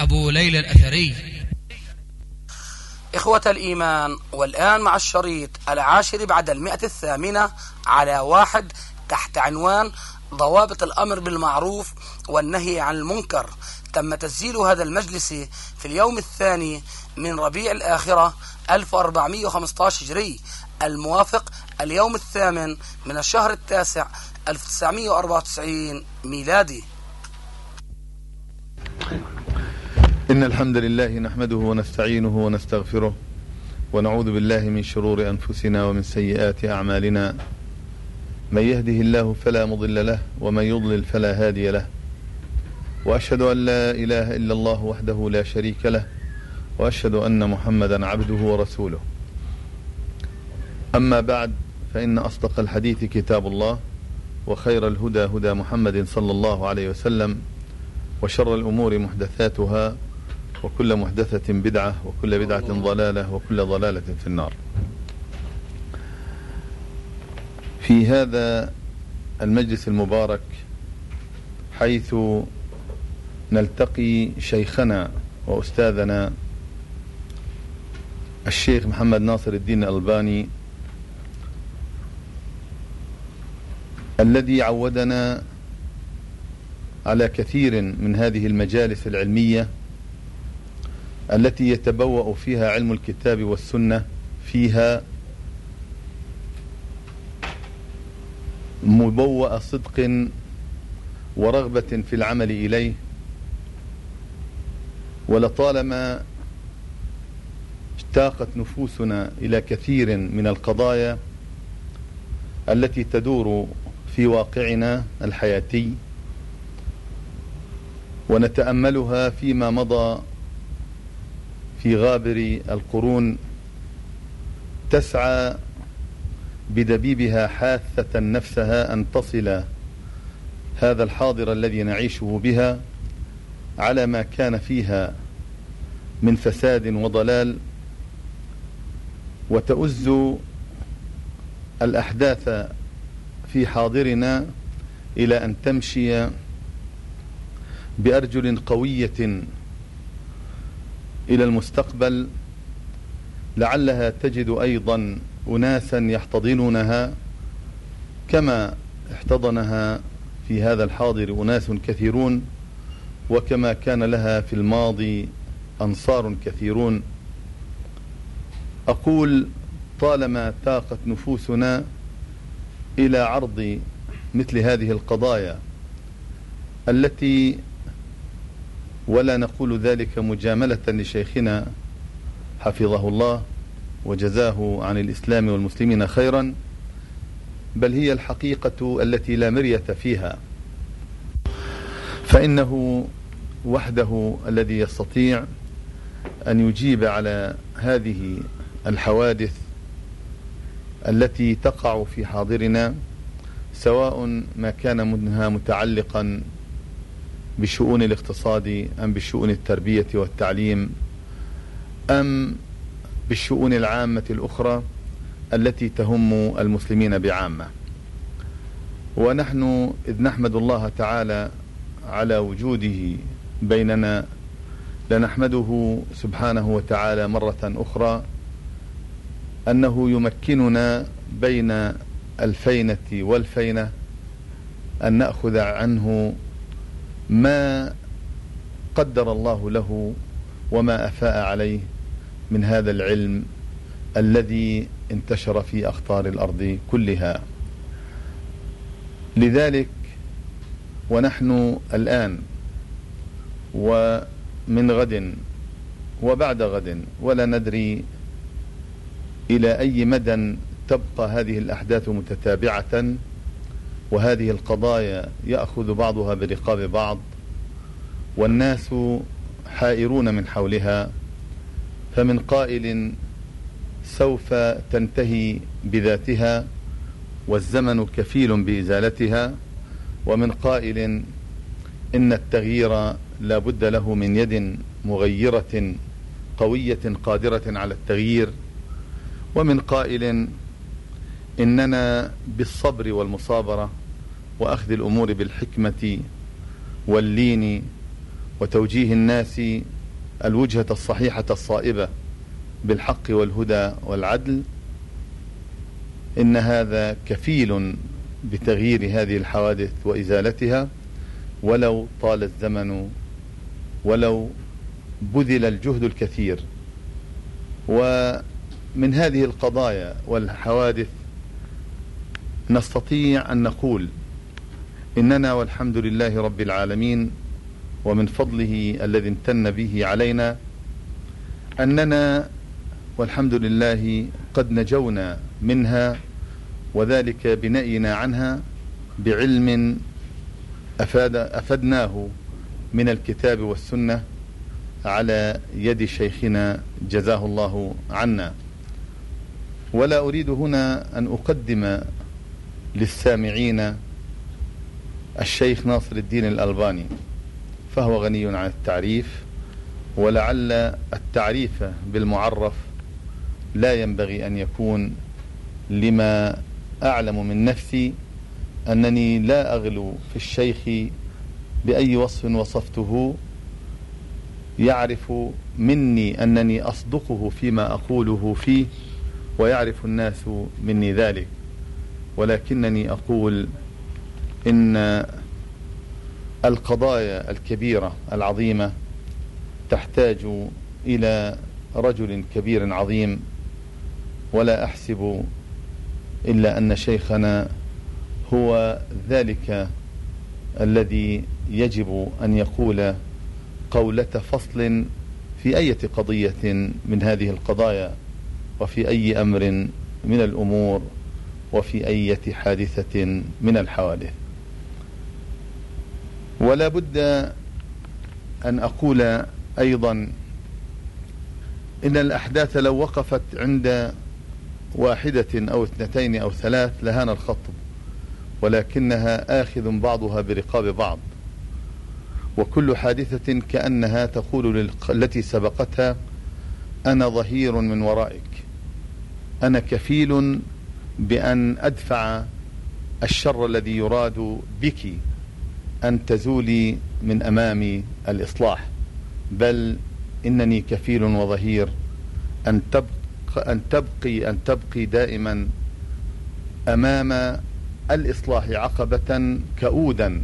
أبو ليلى الأثري. إخوة الإيمان والآن مع الشريط العاشر بعد المئة الثامنة على واحد تحت عنوان ضوابط الأمر بالمعروف والنهي عن المنكر. تم تسجيل هذا المجلس في اليوم الثاني من ربيع الآخرة 1415 هجري الموافق اليوم الثامن من الشهر التاسع 1994 ميلادي. إن الحمد لله نحمده ونستعينه ونستغفره ونعوذ بالله من شرور أنفسنا ومن سيئات أعمالنا. من يهده الله فلا مضل له ومن يضلل فلا هادي له. وأشهد أن لا إله إلا الله وحده لا شريك له وأشهد أن محمدا عبده ورسوله. أما بعد فإن أصدق الحديث كتاب الله وخير الهدى هدى محمد صلى الله عليه وسلم وشر الأمور محدثاتها وكل محدثة بدعة وكل بدعة ضلالة وكل ضلالة في النار. في هذا المجلس المبارك حيث نلتقي شيخنا وأستاذنا الشيخ محمد ناصر الدين الألباني الذي عودنا على كثير من هذه المجالس العلمية التي يتبوأ فيها علم الكتاب والسنة فيها مبوأ صدق ورغبة في العمل إليه. ولطالما اشتاقت نفوسنا إلى كثير من القضايا التي تدور في واقعنا الحياتي ونتأملها فيما مضى في غابر القرون تسعى بدبيبها حاثة نفسها أن تصل هذا الحاضر الذي نعيشه بها على ما كان فيها من فساد وضلال وتؤز الأحداث في حاضرنا إلى أن تمشي بأرجل قوية إلى المستقبل لعلها تجد أيضا أناسا يحتضنونها كما احتضنها في هذا الحاضر أناس كثيرون وكما كان لها في الماضي أنصار كثيرون. أقول طالما تاقت نفوسنا إلى عرض مثل هذه القضايا التي ولا نقول ذلك مجاملة لشيخنا حفظه الله وجزاه عن الإسلام والمسلمين خيرا بل هي الحقيقة التي لا مرية فيها. فإنه وحده الذي يستطيع أن يجيب على هذه الحوادث التي تقع في حاضرنا سواء ما كان منها متعلقا بشؤون الاقتصاد أم بشؤون التربية والتعليم أم بالشؤون العامة الأخرى التي تهم المسلمين بعامة. ونحن إذ نحمد الله تعالى على وجوده بيننا لنحمده سبحانه وتعالى مرة أخرى أنه يمكننا بين الفينة والفينة أن نأخذ عنه ما قدر الله له وما أفاء عليه من هذا العلم الذي انتشر في أخطار الأرض كلها. لذلك ونحن الآن ومن غد وبعد غد ولا ندري إلى أي مدى تبقى هذه الأحداث متتابعة وهذه القضايا يأخذ بعضها برقاب بعض والناس حائرون من حولها فمن قائل سوف تنتهي بذاتها والزمن كفيل بإزالتها ومن قائل إن التغيير لا بد له من يد مغيرة قوية قادرة على التغيير ومن قائل إننا بالصبر والمصابرة وأخذ الأمور بالحكمة واللين وتوجيه الناس الوجهة الصحيحة الصائبة بالحق والهدى والعدل إن هذا كفيل بتغيير هذه الحوادث وإزالتها ولو طال الزمن ولو بذل الجهد الكثير. ومن هذه القضايا والحوادث نستطيع أن نقول إننا والحمد لله رب العالمين ومن فضله الذي امتن به علينا أننا والحمد لله قد نجونا منها وذلك بنأينا عنها بعلم أفاد أفدناه من الكتاب والسنة على يد شيخنا جزاه الله عنا. ولا أريد هنا أن أقدم للسامعين الشيخ ناصر الدين الألباني فهو غني عن التعريف ولعل التعريف بالمعرف لا ينبغي أن يكون لما أعلم من نفسي أنني لا أغلو في الشيخ بأي وصف وصفته يعرف مني أنني أصدقه فيما أقوله فيه ويعرف الناس مني ذلك ولكنني أقول إن القضايا الكبيرة العظيمة تحتاج إلى رجل كبير عظيم ولا أحسب إلا أن شيخنا هو ذلك الذي يجب أن يقول قولة فصل في أي قضية من هذه القضايا وفي أي أمر من الأمور وفي أي حادثة من الحوادث. ولا بد أن أقول أيضا إن الأحداث لو وقفت عند واحدة أو اثنتين أو ثلاث لهان الخطب ولكنها آخذ بعضها برقاب بعض. وكل حادثة كأنها تقول التي سبقتها أنا ظهير من ورائك. أنا كفيل بأن أدفع الشر الذي يراد بك. أن تزولي من أمام الإصلاح بل إنني كفيل وظهير أن تبقى أن تبقي أن تبقي دائما أمام الإصلاح عقبة كؤودا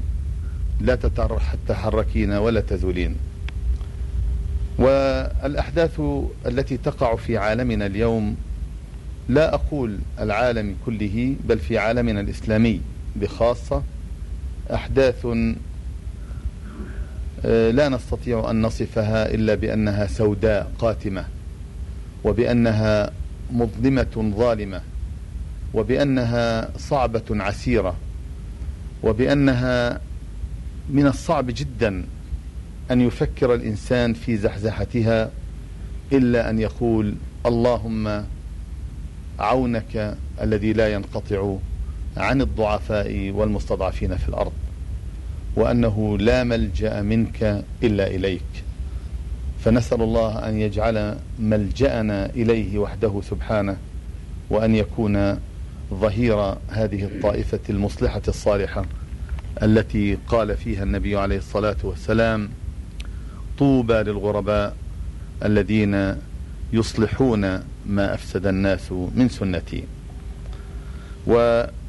لا تتحركين ولا تزولين. والأحداث التي تقع في عالمنا اليوم لا أقول العالم كله بل في عالمنا الإسلامي بخاصة أحداث آه، لا نستطيع أن نصفها إلا بأنها سوداء قاتمة وبأنها مظلمة ظالمة وبأنها صعبة عسيرة وبأنها من الصعب جدا أن يفكر الإنسان في زحزحتها إلا أن يقول اللهم عونك الذي لا ينقطع عن الضعفاء والمستضعفين في الأرض وأنه لا ملجأ منك إلا إليك. فنسأل الله أن يجعل ملجأنا إليه وحده سبحانه وأن يكون ظهير هذه الطائفة المصلحة الصالحة التي قال فيها النبي عليه الصلاة والسلام طوبى للغرباء الذين يصلحون ما أفسد الناس من سنتي.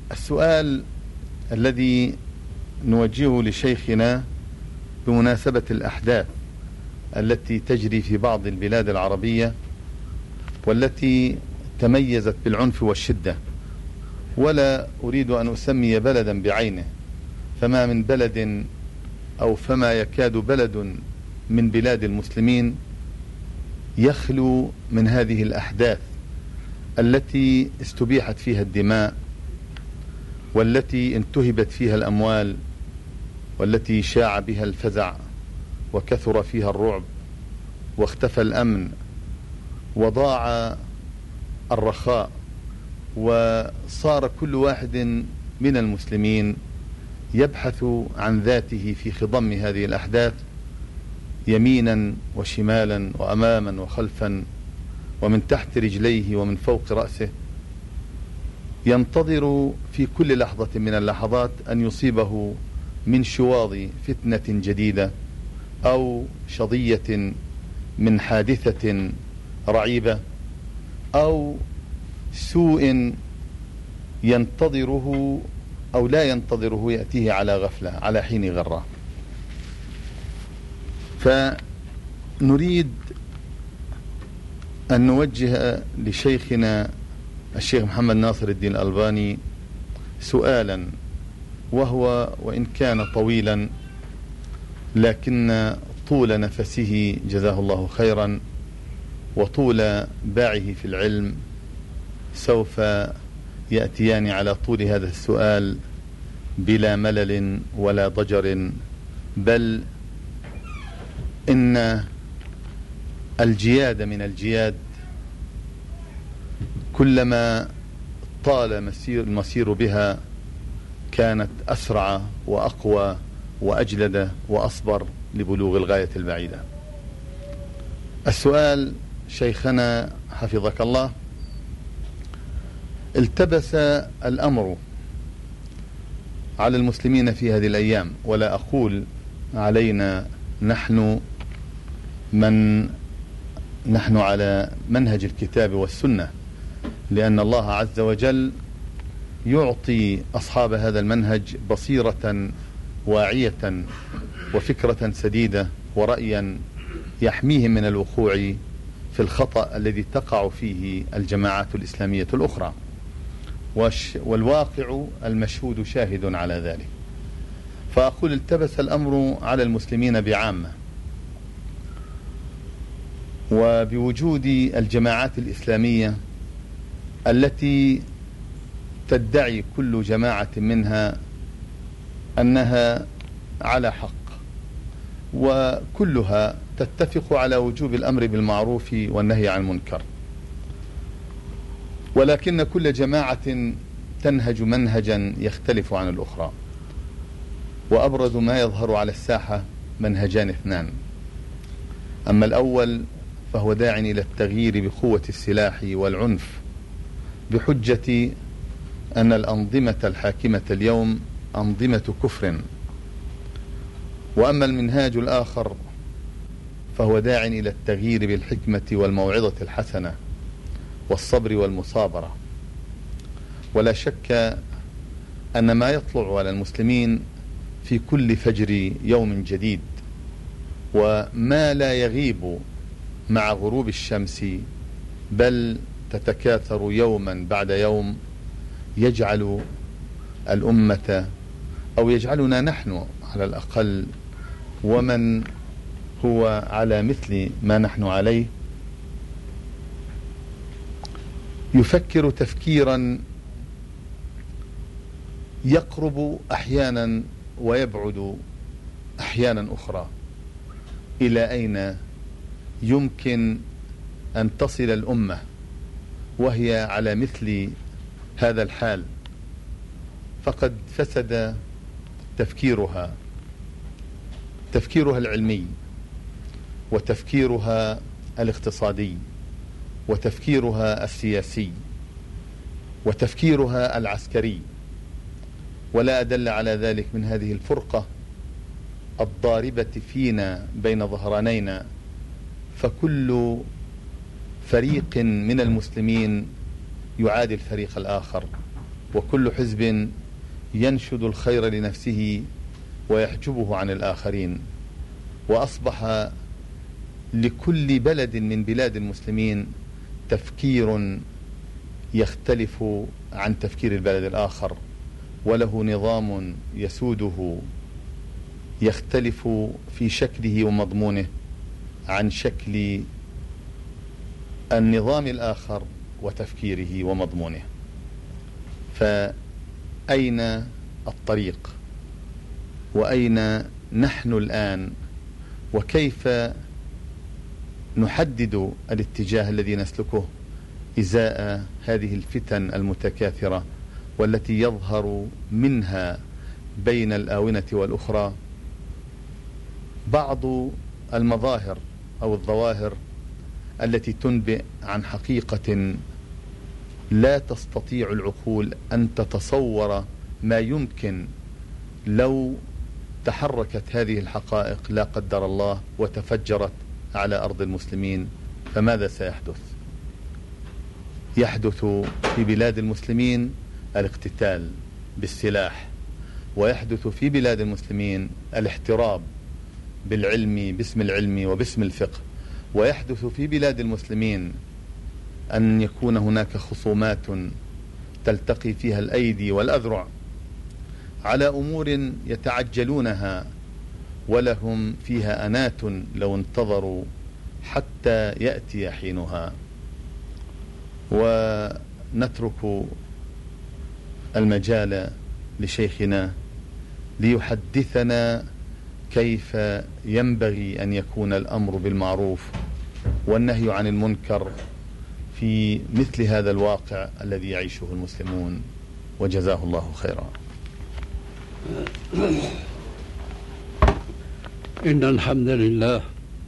والسؤال الذي نوجهه لشيخنا بمناسبة الأحداث التي تجري في بعض البلاد العربية والتي تميزت بالعنف والشدة. ولا أريد أن أسمي بلدا بعينه فما من بلد أو فما يكاد بلد من بلاد المسلمين يخلو من هذه الأحداث التي استبيحت فيها الدماء والتي انتهبت فيها الأموال والتي شاع بها الفزع وكثر فيها الرعب واختفى الأمن وضاع الرخاء وصار كل واحد من المسلمين يبحث عن ذاته في خضم هذه الأحداث يمينا وشمالا وأماما وخلفا ومن تحت رجليه ومن فوق رأسه. ينتظر في كل لحظة من اللحظات أن يصيبه من شواظ فتنة جديدة أو شظية من حادثة رعيبة أو سوء ينتظره أو لا ينتظره يأتيه على غفلة على حين غرة. فنريد أن نوجه لشيخنا الشيخ محمد ناصر الدين الألباني سؤالا وهو وإن كان طويلا لكن طول نفسه جزاه الله خيرا وطول باعه في العلم سوف يأتيان على طول هذا السؤال بلا ملل ولا ضجر. بل إن الجياد من الجياد كلما طال مسير المسير بها كانت أسرع وأقوى وأجلد وأصبر لبلوغ الغاية البعيدة. السؤال شيخنا حفظك الله التبس الأمر على المسلمين في هذه الأيام ولا أقول علينا نحن من نحن على منهج الكتاب والسنة. لأن الله عز وجل يعطي أصحاب هذا المنهج بصيرة واعية وفكرة سديدة ورأيا يحميهم من الوقوع في الخطأ الذي تقع فيه الجماعات الإسلامية الأخرى. والواقع المشهود شاهد على ذلك. فأقول التبس الأمر على المسلمين بعامة. وبوجود الجماعات الإسلامية التي تدعي كل جماعة منها أنها على حق وكلها تتفق على وجوب الأمر بالمعروف والنهي عن المنكر. ولكن كل جماعة تنهج منهجا يختلف عن الأخرى. وأبرز ما يظهر على الساحة منهجان اثنان. أما الأول فهو داع إلى التغيير بقوة السلاح والعنف بحجة أن الأنظمة الحاكمة اليوم أنظمة كفر. وأما المنهاج الآخر فهو داع إلى التغيير بالحكمة والموعظة الحسنة والصبر والمصابرة. ولا شك أن ما يطلع على المسلمين في كل فجر يوم جديد وما لا يغيب مع غروب الشمس بل تتكاثر يوما بعد يوم يجعل الأمة أو يجعلنا نحن على الأقل ومن هو على مثل ما نحن عليه. يفكر تفكيرا يقرب أحيانا ويبعد أحيانا أخرى. إلى أين يمكن أن تصل الأمة؟ وهي على مثل هذا الحال. فقد فسد تفكيرها تفكيرها العلمي وتفكيرها الاقتصادي وتفكيرها السياسي وتفكيرها العسكري. ولا أدل على ذلك من هذه الفرقة الضاربة فينا بين ظهرانينا. فكل فريق من المسلمين يعادي الفريق الآخر وكل حزب ينشد الخير لنفسه ويحجبه عن الآخرين. وأصبح لكل بلد من بلاد المسلمين تفكير يختلف عن تفكير البلد الآخر وله نظام يسوده يختلف في شكله ومضمونه عن شكل النظام الآخر وتفكيره ومضمونه. فأين الطريق؟ وأين نحن الآن؟ وكيف نحدد الاتجاه الذي نسلكه إزاء هذه الفتن المتكاثرة والتي يظهر منها بين الآونة والأخرى؟ بعض المظاهر أو الظواهر التي تنبئ عن حقيقة لا تستطيع العقول أن تتصور ما يمكن لو تحركت هذه الحقائق لا قدر الله وتفجرت على أرض المسلمين فماذا سيحدث؟ يحدث في بلاد المسلمين الاقتتال بالسلاح ويحدث في بلاد المسلمين الاحتراب بالعلم باسم العلم وباسم الفقه ويحدث في بلاد المسلمين أن يكون هناك خصومات تلتقي فيها الأيدي والأذرع على أمور يتعجلونها ولهم فيها أنات لو انتظروا حتى يأتي حينها. ونترك المجال لشيخنا ليحدثنا كيف ينبغي أن يكون الأمر بالمعروف والنهي عن المنكر في مثل هذا الواقع الذي يعيشه المسلمون وجزاه الله خيرا. إن الحمد لله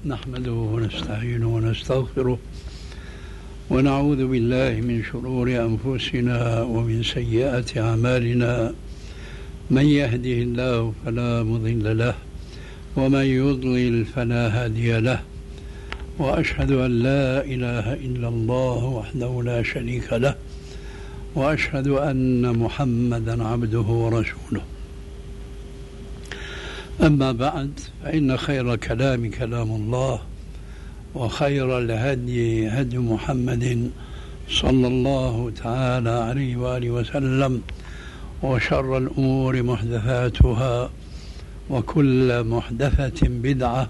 نحمده ونستعينه ونستغفره ونعوذ بالله من شرور أنفسنا ومن سيئات أعمالنا من يهده الله فلا مضل له ومن يضلل فلا هادي له وأشهد أن لا إله إلا الله وحده لا شريك له وأشهد أن محمدا عبده ورسوله. أما بعد فإن خير كلام كلام الله وخير الهدي هدي محمد صلى الله تعالى عليه وآله وسلم وشر الأمور محدثاتها وكل محدثة بدعة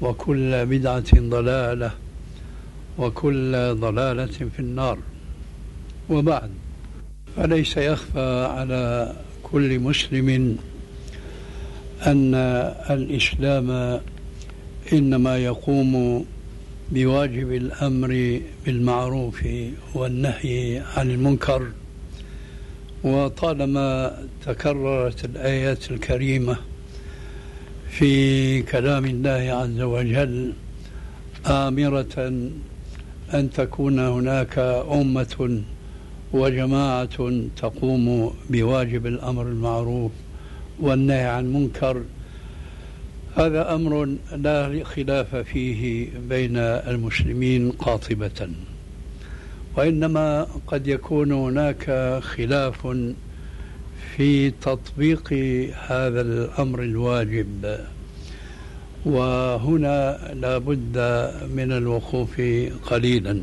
وكل بدعة ضلالة وكل ضلالة في النار. وبعد فليس يخفى على كل مسلم أن الإسلام إنما يقوم بواجب الأمر بالمعروف والنهي عن المنكر. وطالما تكررت الآيات الكريمة في كلام الله عز وجل آمرة أن تكون هناك أمة وجماعة تقوم بواجب الأمر المعروف والنهي عن منكر هذا أمر لا خلاف فيه بين المسلمين قاطبة وإنما قد يكون هناك خلاف في تطبيق هذا الأمر الواجب. وهنا لا بد من الوقوف قليلا.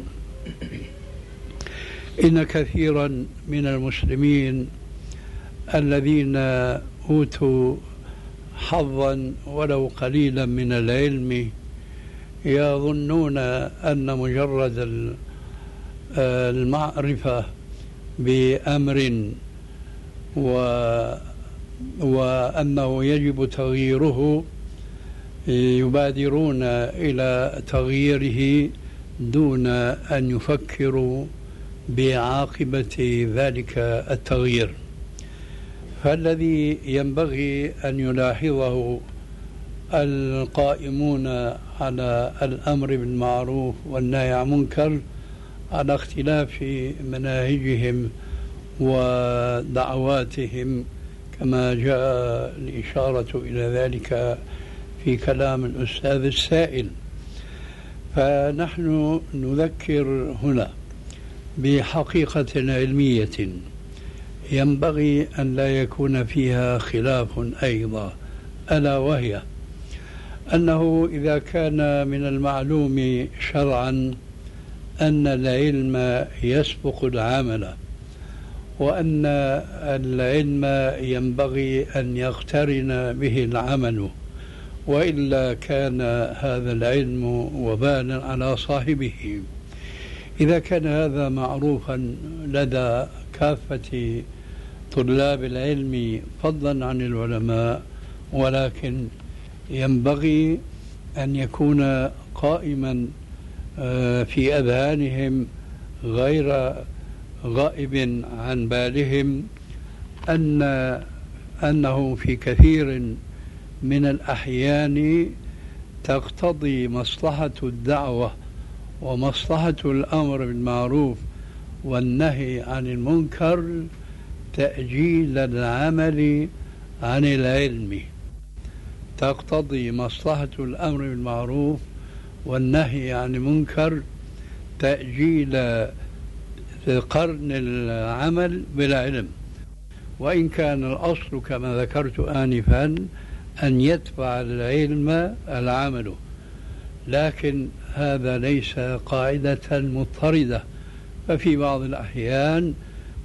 إن كثيرا من المسلمين الذين أوتوا حظا ولو قليلا من العلم يظنون أن مجرد المعرفة بأمر و وأنه يجب تغييره يبادرون إلى تغييره دون أن يفكروا بعاقبة ذلك التغيير. فالذي ينبغي أن يلاحظه القائمون على الأمر بالمعروف والنهي عن المنكر على اختلاف مناهجهم ودعواتهم كما جاء الإشارة إلى ذلك في كلام الأستاذ السائل. فنحن نذكر هنا بحقيقة علمية ينبغي أن لا يكون فيها خلاف أيضا ألا وهي أنه إذا كان من المعلوم شرعا أن العلم يسبق العمل وأن العلم ينبغي أن يقترن به العمل وإلا كان هذا العلم وبالا على صاحبه. إذا كان هذا معروفا لدى كافة طلاب العلم فضلا عن العلماء ولكن ينبغي أن يكون قائما آه، في أذهانهم غير غائب عن بالهم أن أنه في كثير من الأحيان تقتضي مصلحة الدعوة ومصلحة الأمر بالمعروف والنهي عن المنكر تأجيل العمل عن العلم. تقتضي مصلحة الأمر بالمعروف والنهي عن المنكر تأجيل قرن العمل بالعلم وإن كان الأصل كما ذكرت آنفا أن يتبع العلم العمل. لكن هذا ليس قاعدة مضطردة. ففي بعض الأحيان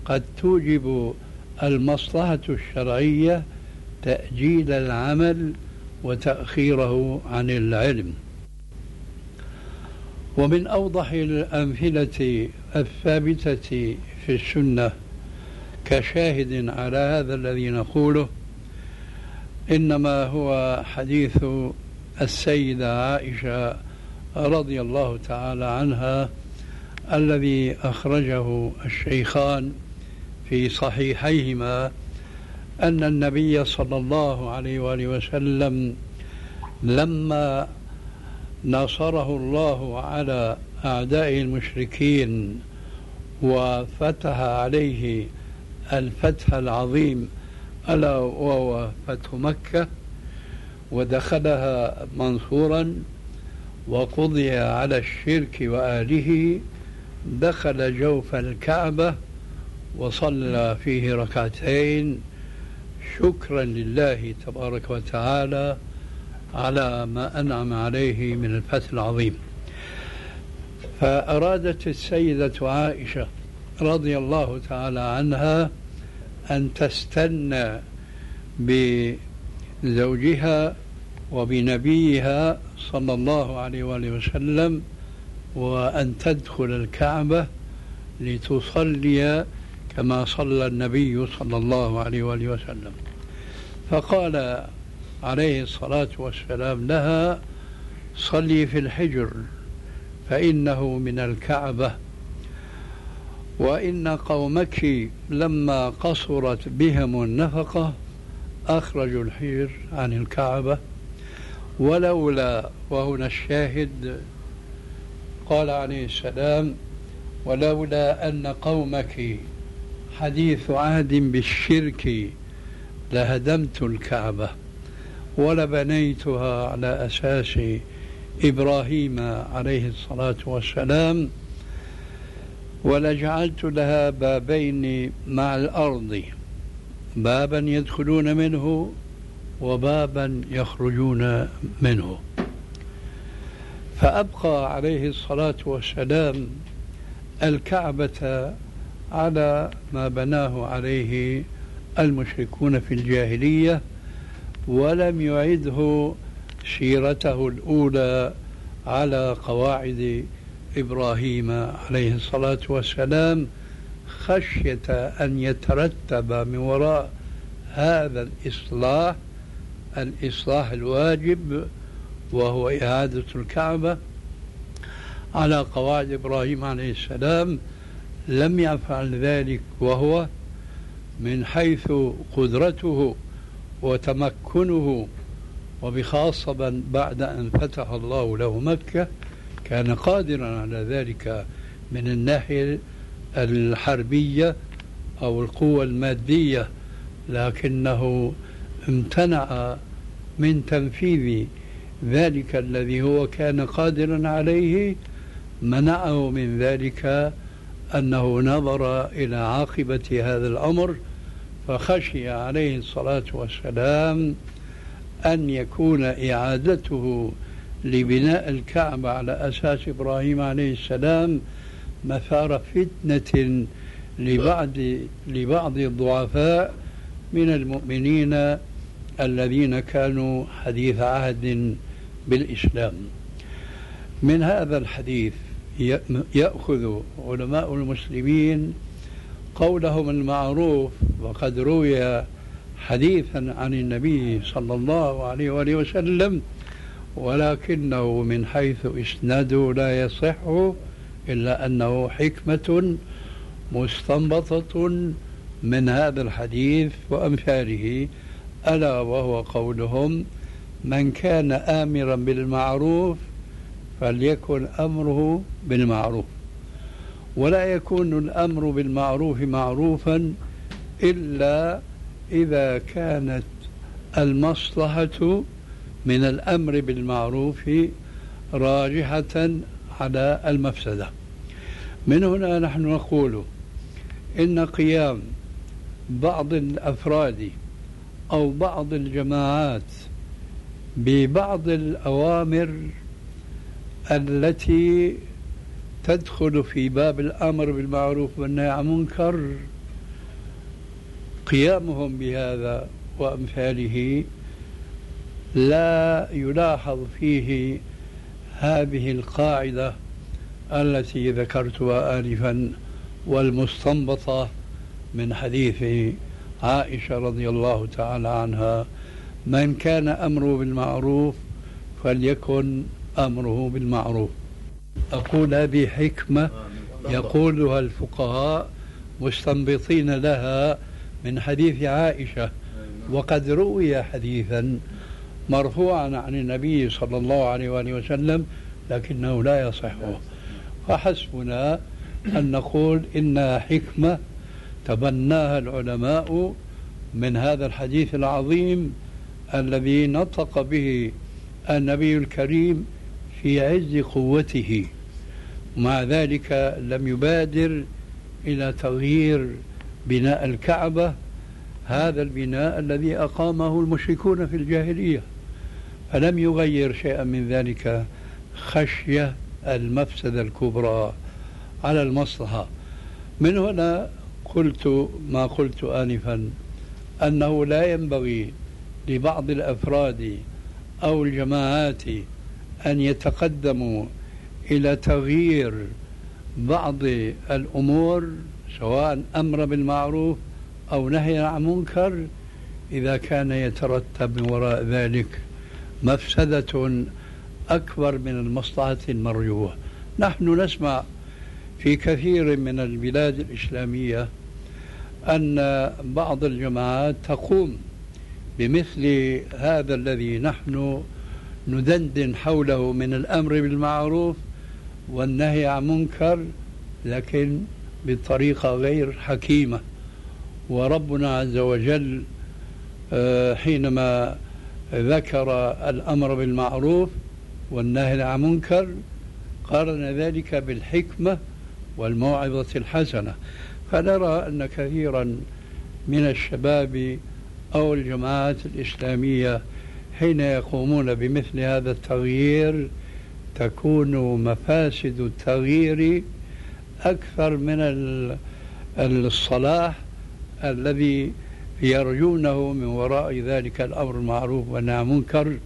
قد توجب المصلحة الشرعية تأجيل العمل وتأخيره عن العلم. ومن أوضح الأمثلة الثابتة في السنة كشاهد على هذا الذي نقوله إنما هو حديث السيدة عائشة رضي الله تعالى عنها الذي أخرجه الشيخان في صحيحيهما أن النبي صلى الله عليه وآله وسلم لما نصره الله على أعداء المشركين وفتح عليه الفتح العظيم ألا وهو فتح مكة ودخلها منصورا وقضي على الشرك وآله دخل جوف الكعبة وصلى فيه ركعتين. شكرا لله تبارك وتعالى على ما أنعم عليه من الفتح العظيم. فأرادت السيدة عائشة رضي الله تعالى عنها أن تستنى بزوجها وبنبيها صلى الله عليه وآله وسلم وأن تدخل الكعبة لتصلي كما صلى النبي صلى الله عليه وآله وسلم. فقال عليه الصلاة والسلام لها صلي في الحجر فإنه من الكعبة. وإن قومك لما قصرت بهم النفقة أخرجوا الحجر عن الكعبة. ولولا وهنا الشاهد قال عليه السلام ولولا أن قومك حديث عهد بالشرك لهدمت الكعبة. ولبنيتها على أساس إبراهيم عليه الصلاة والسلام ولجعلت لها بابين مع الأرض بابا يدخلون منه وبابا يخرجون منه. فأبقى عليه الصلاة والسلام الكعبة على ما بناه عليه المشركون في الجاهلية ولم يعده سيرته الأولى على قواعد إبراهيم عليه الصلاة والسلام خشية أن يترتب من وراء هذا الإصلاح الإصلاح الواجب وهو إعادة الكعبة على قواعد إبراهيم عليه السلام لم يفعل ذلك وهو من حيث قدرته وتمكنه وبخاصة بعد أن فتح الله له مكة كان قادرا على ذلك من الناحية الحربية أو القوة المادية لكنه امتنع من تنفيذ ذلك الذي هو كان قادرا عليه. منعه من ذلك أنه نظر إلى عاقبة هذا الأمر فخشي عليه الصلاة والسلام أن يكون إعادته لبناء الكعبة على أساس إبراهيم عليه السلام مثار فتنة لبعض لبعض الضعفاء من المؤمنين الذين كانوا حديث عهد بالإسلام. من هذا الحديث يأخذ علماء المسلمين قولهم المعروف. وقد روي حديثا عن النبي صلى الله عليه وآله وسلم ولكنه من حيث إسناده لا يصح إلا أنه حكمة مستنبطة من هذا الحديث وأمثاله ألا وهو قولهم من كان آمرا بالمعروف فليكن أمره بالمعروف. ولا يكون الأمر بالمعروف معروفا إلا إذا كانت المصلحة من الأمر بالمعروف راجحة على المفسدة. من هنا نحن نقول إن قيام بعض الأفراد أو بعض الجماعات ببعض الأوامر التي تدخل في باب الأمر بالمعروف والنهي عن المنكر. قيامهم بهذا وأمثاله لا يلاحظ فيه هذه القاعدة التي ذكرتها آنفا والمستنبطة من حديث عائشة رضي الله تعالى عنها من كان أمره بالمعروف فليكن أمره بالمعروف. أقول هذه حكمة يقولها الفقهاء مستنبطين لها من حديث عائشة. وقد روي حديثا مرفوعا عن النبي صلى الله عليه وآله وسلم لكنه لا يصح فحسبنا أن نقول إنها حكمة تبناها العلماء من هذا الحديث العظيم الذي نطق به النبي الكريم في عز قوته. مع ذلك لم يبادر إلى تغيير بناء الكعبة هذا البناء الذي أقامه المشركون في الجاهلية. فلم يغير شيئا من ذلك خشية المفسدة الكبرى على المصلحة. من هنا قلت ما قلت آنفا أنه لا ينبغي لبعض الأفراد أو الجماعات أن يتقدموا إلى تغيير بعض الأمور سواء أمر بالمعروف أو نهي عن منكر إذا كان يترتب من وراء ذلك مفسدة أكبر من المصلحة المرجوة. نحن نسمع في كثير من البلاد الإسلامية أن بعض الجماعات تقوم بمثل هذا الذي نحن ندندن حوله من الأمر بالمعروف والنهي عن منكر لكن بطريقة غير حكيمة. وربنا عز وجل آه، حينما ذكر الأمر بالمعروف والنهي عن منكر قارن ذلك بالحكمة والموعظة الحسنة. فنرى أن كثيرا من الشباب أو الجماعات الإسلامية حين يقومون بمثل هذا التغيير تكون مفاسد التغيير أكثر من الصلاح الذي يرجونه من وراء ذلك الأمر المعروف والنهي عن المنكر.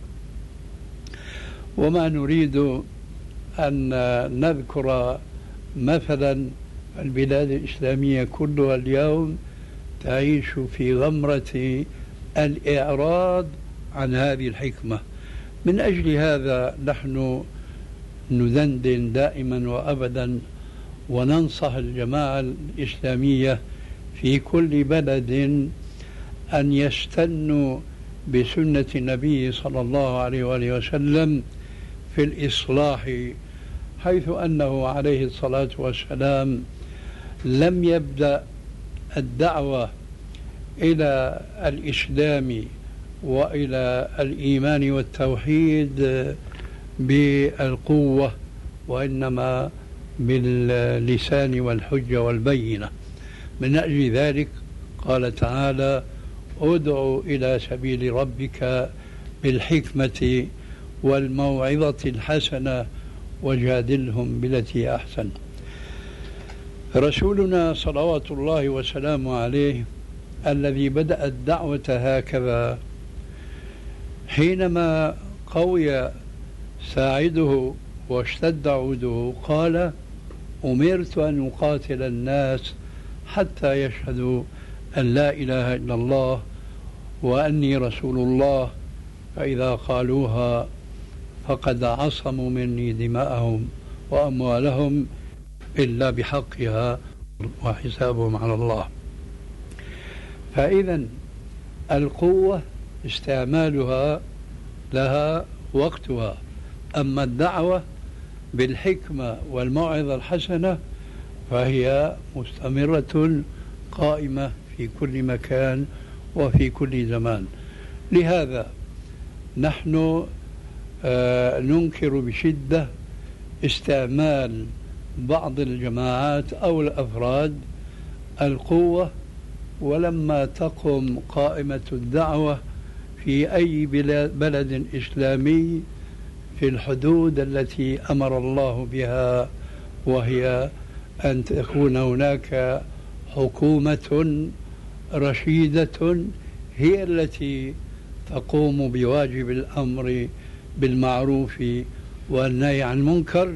وما نريد أن نذكر مثلا البلاد الإسلامية كلها اليوم تعيش في غمرة الإعراض عن هذه الحكمة. من أجل هذا نحن ندندن دائما وأبدا وننصح الجماعة الإسلامية في كل بلد أن يستنوا بسنة النبي صلى الله عليه وآله وسلم في الإصلاح حيث أنه عليه الصلاة والسلام لم يبدأ الدعوة إلى الإسلام وإلى الإيمان والتوحيد بالقوة وإنما باللسان والحجة والبينة. من أجل ذلك قال تعالى ادع إلى سبيل ربك بالحكمة والموعظة الحسنة وجادلهم بالتي أحسن. رسولنا صلوات الله وسلامه عليه الذي بدأ الدعوة هكذا حينما قوي ساعده واشتد عوده قال أمرت أن أقاتل الناس حتى يشهدوا أن لا إله إلا الله وأني رسول الله فإذا قالوها فقد عصموا مني دماءهم وأموالهم إلا بحقها وحسابهم على الله. فإذا القوة استعمالها لها وقتها. أما الدعوة بالحكمة والموعظة الحسنة فهي مستمرة قائمة في كل مكان وفي كل زمان. لهذا نحن آه، ننكر بشدة استعمال بعض الجماعات أو الأفراد القوة ولما تقم قائمة الدعوة في أي بلد إسلامي في الحدود التي أمر الله بها وهي أن تكون هناك حكومة رشيدة هي التي تقوم بواجب الأمر بالمعروف والنهي عن المنكر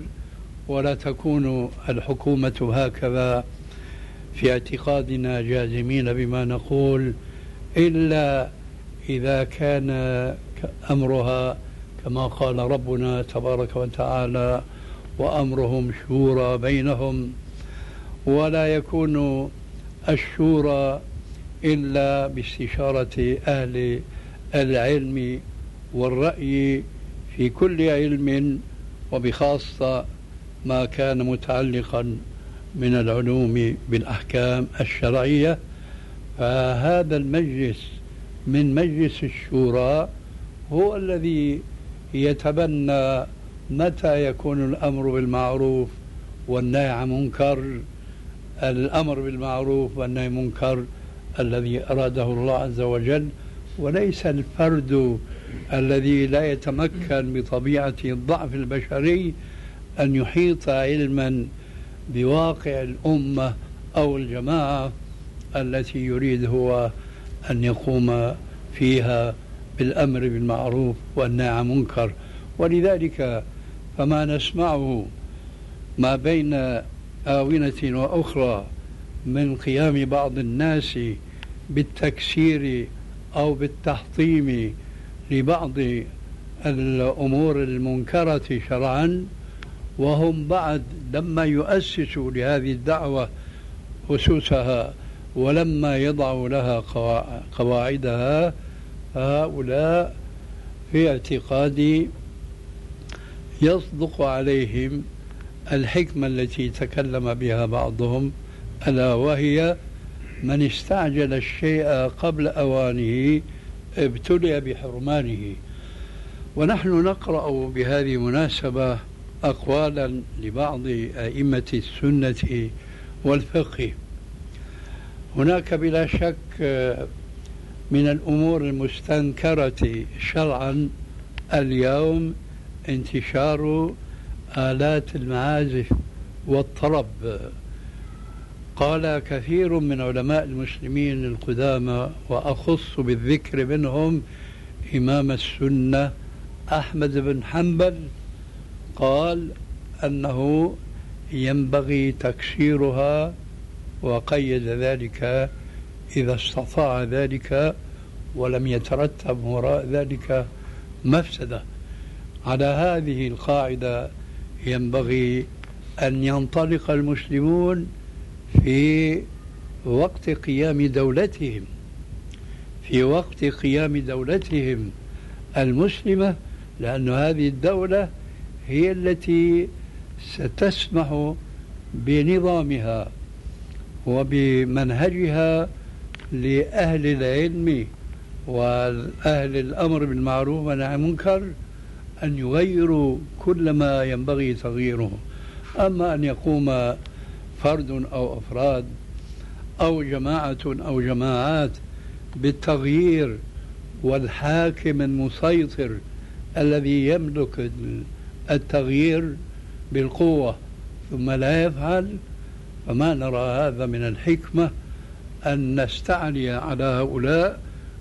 ولا تكون الحكومة هكذا في اعتقادنا جازمين بما نقول إلا إذا كان أمرها كما قال ربنا تبارك وتعالى وأمرهم شورى بينهم ولا يكون الشورى إلا باستشارة أهل العلم والرأي في كل علم وبخاصة ما كان متعلقا من العلوم بالأحكام الشرعية. فهذا المجلس من مجلس الشورى هو الذي يتبنى متى يكون الأمر بالمعروف والنهي عن منكر. الأمر بالمعروف والنهي منكر الذي أراده الله عز وجل وليس الفرد الذي لا يتمكن بطبيعة الضعف البشري أن يحيط علما بواقع الأمة أو الجماعة التي يريد هو أن يقوم فيها بالأمر بالمعروف والنهي عن منكر ولذلك فما نسمعه ما بين آونة وأخرى من قيام بعض الناس بالتكسير أو بالتحطيم لبعض الأمور المنكرة شرعا وهم بعد لما يؤسسوا لهذه الدعوة أسسها ولما يضعوا لها قواعدها فهؤلاء في اعتقادي يصدق عليهم الحكمة التي تكلم بها بعضهم ألا وهي من استعجل الشيء قبل أوانه ابتلي بحرمانه. ونحن نقرأ بهذه المناسبة أقوالا لبعض أئمة السنة والفقه. هناك بلا شك من الأمور المستنكرة شرعا اليوم انتشار آلات المعازف والطرب. قال كثير من علماء المسلمين القدامى وأخص بالذكر منهم إمام السنة أحمد بن حنبل قال أنه ينبغي تكسيرها وقيد ذلك إذا استطاع ذلك ولم يترتب وراء ذلك مفسدة. على هذه القاعدة ينبغي أن ينطلق المسلمون في وقت قيام دولتهم في وقت قيام دولتهم المسلمة لأن هذه الدولة هي التي ستسمح بنظامها وبمنهجها لأهل العلم وأهل الأمر بالمعروف والنهي عن المنكر أن يغيروا كل ما ينبغي تغييره. أما أن يقوم فرد أو أفراد أو جماعة أو جماعات بالتغيير والحاكم المسيطر الذي يملك التغيير بالقوة ثم لا يفعل فما نرى هذا من الحكمة أن نستعلي على هؤلاء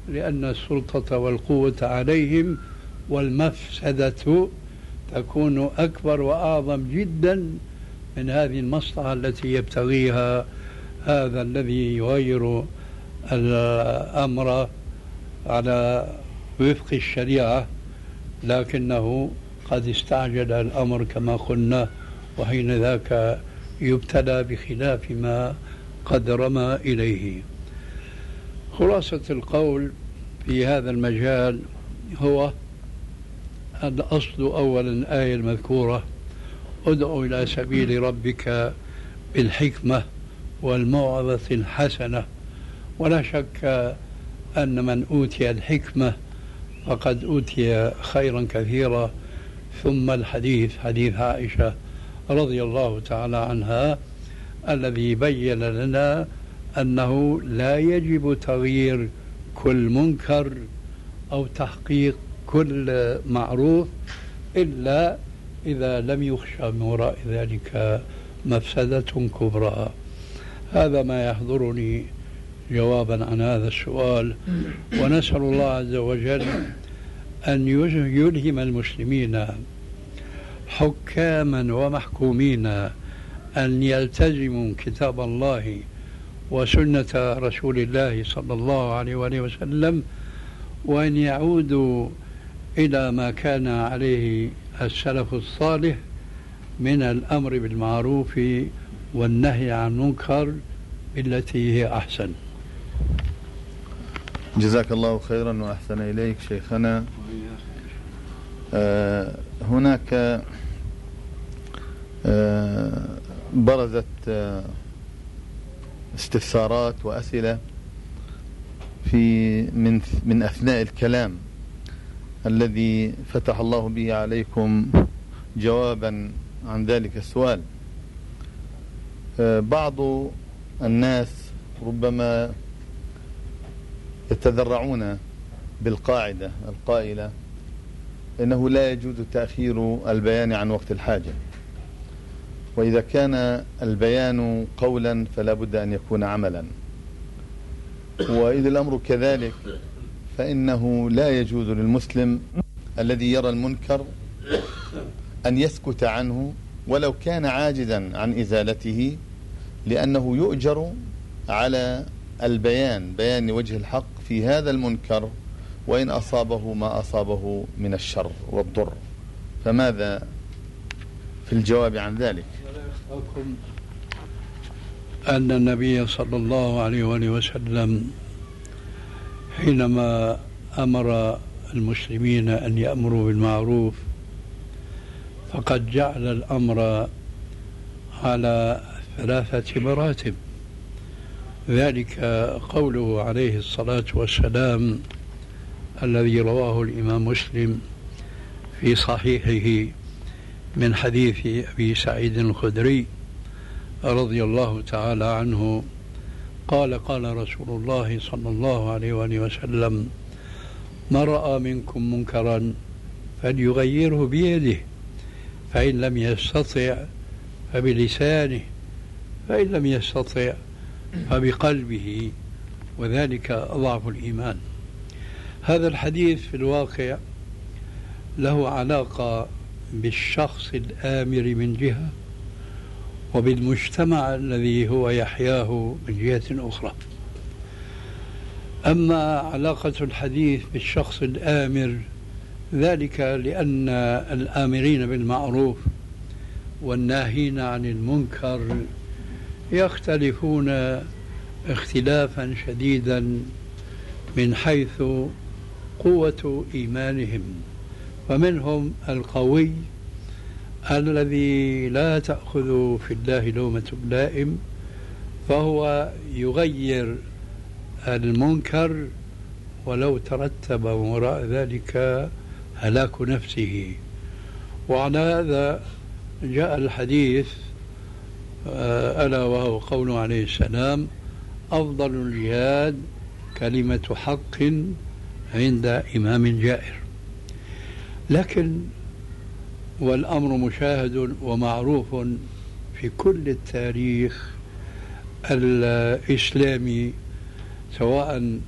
لأن السلطة والقوة عليهم والمفسدة تكون أكبر وأعظم جدا من هذه المصلحة التي يبتغيها هذا الذي يغير الأمر على وفق الشريعة لكنه قد استعجل الأمر كما قلنا وحين ذاك يبتلى بخلاف ما قد رمى إليه. خلاصة القول في هذا المجال هو الأصل أولا الآية المذكورة أدع إلى سبيل ربك بالحكمة والموعظة الحسنة ولا شك أن من أوتي الحكمة فقد أوتي خيرا كثيرا. ثم الحديث حديث عائشة رضي الله تعالى عنها الذي بين لنا أنه لا يجب تغيير كل منكر أو تحقيق كل معروف إلا إذا لم يخشى من وراء ذلك مفسدة كبرى. هذا ما يحضرني جوابا عن هذا السؤال. ونسأل الله عز وجل أن يلهم المسلمين حكاما ومحكومين أن يلتزموا كتاب الله وسنة رسول الله صلى الله عليه وآله وسلم وأن يعودوا إلى ما كان عليه السلف الصالح من الأمر بالمعروف والنهي عن المنكر بالتي هي أحسن. جزاك الله خيرا وأحسن إليك شيخنا. آه هناك آه برزت آه استفسارات وأسئلة في من من أثناء الكلام الذي فتح الله به عليكم جوابا عن ذلك السؤال. آه، بعض الناس ربما يتذرعون بالقاعدة القائلة إنه لا يجوز تأخير البيان عن وقت الحاجة. وإذا كان البيان قولا فلا بد أن يكون عملا. وإذا الأمر كذلك فإنه لا يجوز للمسلم الذي يرى المنكر أن يسكت عنه ولو كان عاجزا عن إزالته لأنه يؤجر على البيان بيان وجه الحق في هذا المنكر وإن أصابه ما أصابه من الشر والضر. فماذا في الجواب عن ذلك؟ أن النبي صلى الله عليه وآله وسلم حينما أمر المسلمين أن يأمروا بالمعروف فقد جعل الأمر على ثلاثة مراتب. ذلك قوله عليه الصلاة والسلام الذي رواه الإمام مسلم في صحيحه من حديث أبي سعيد الخدري رضي الله تعالى عنه قال قال رسول الله صلى الله عليه وآله وسلم من رأى منكم منكرا فليغيره بيده فإن لم يستطع فبلسانه فإن لم يستطع فبقلبه وذلك أضعف الإيمان. هذا الحديث في الواقع له علاقة بالشخص الآمر من جهة وبالمجتمع الذي هو يحياه من جهة أخرى. أما علاقة الحديث بالشخص الآمر ذلك لأن الآمرين بالمعروف والناهين عن المنكر يختلفون اختلافا شديدا من حيث قوة إيمانهم. فمنهم القوي الذي لا تأخذ في الله لومة لائم فهو يغير المنكر ولو ترتب وراء ذلك هلاك نفسه. وعلى هذا جاء الحديث آه، ألا وهو قوله عليه السلام أفضل الجهاد كلمة حق عند إمام جائر. لكن والأمر مشاهد ومعروف في كل التاريخ الإسلامي سواء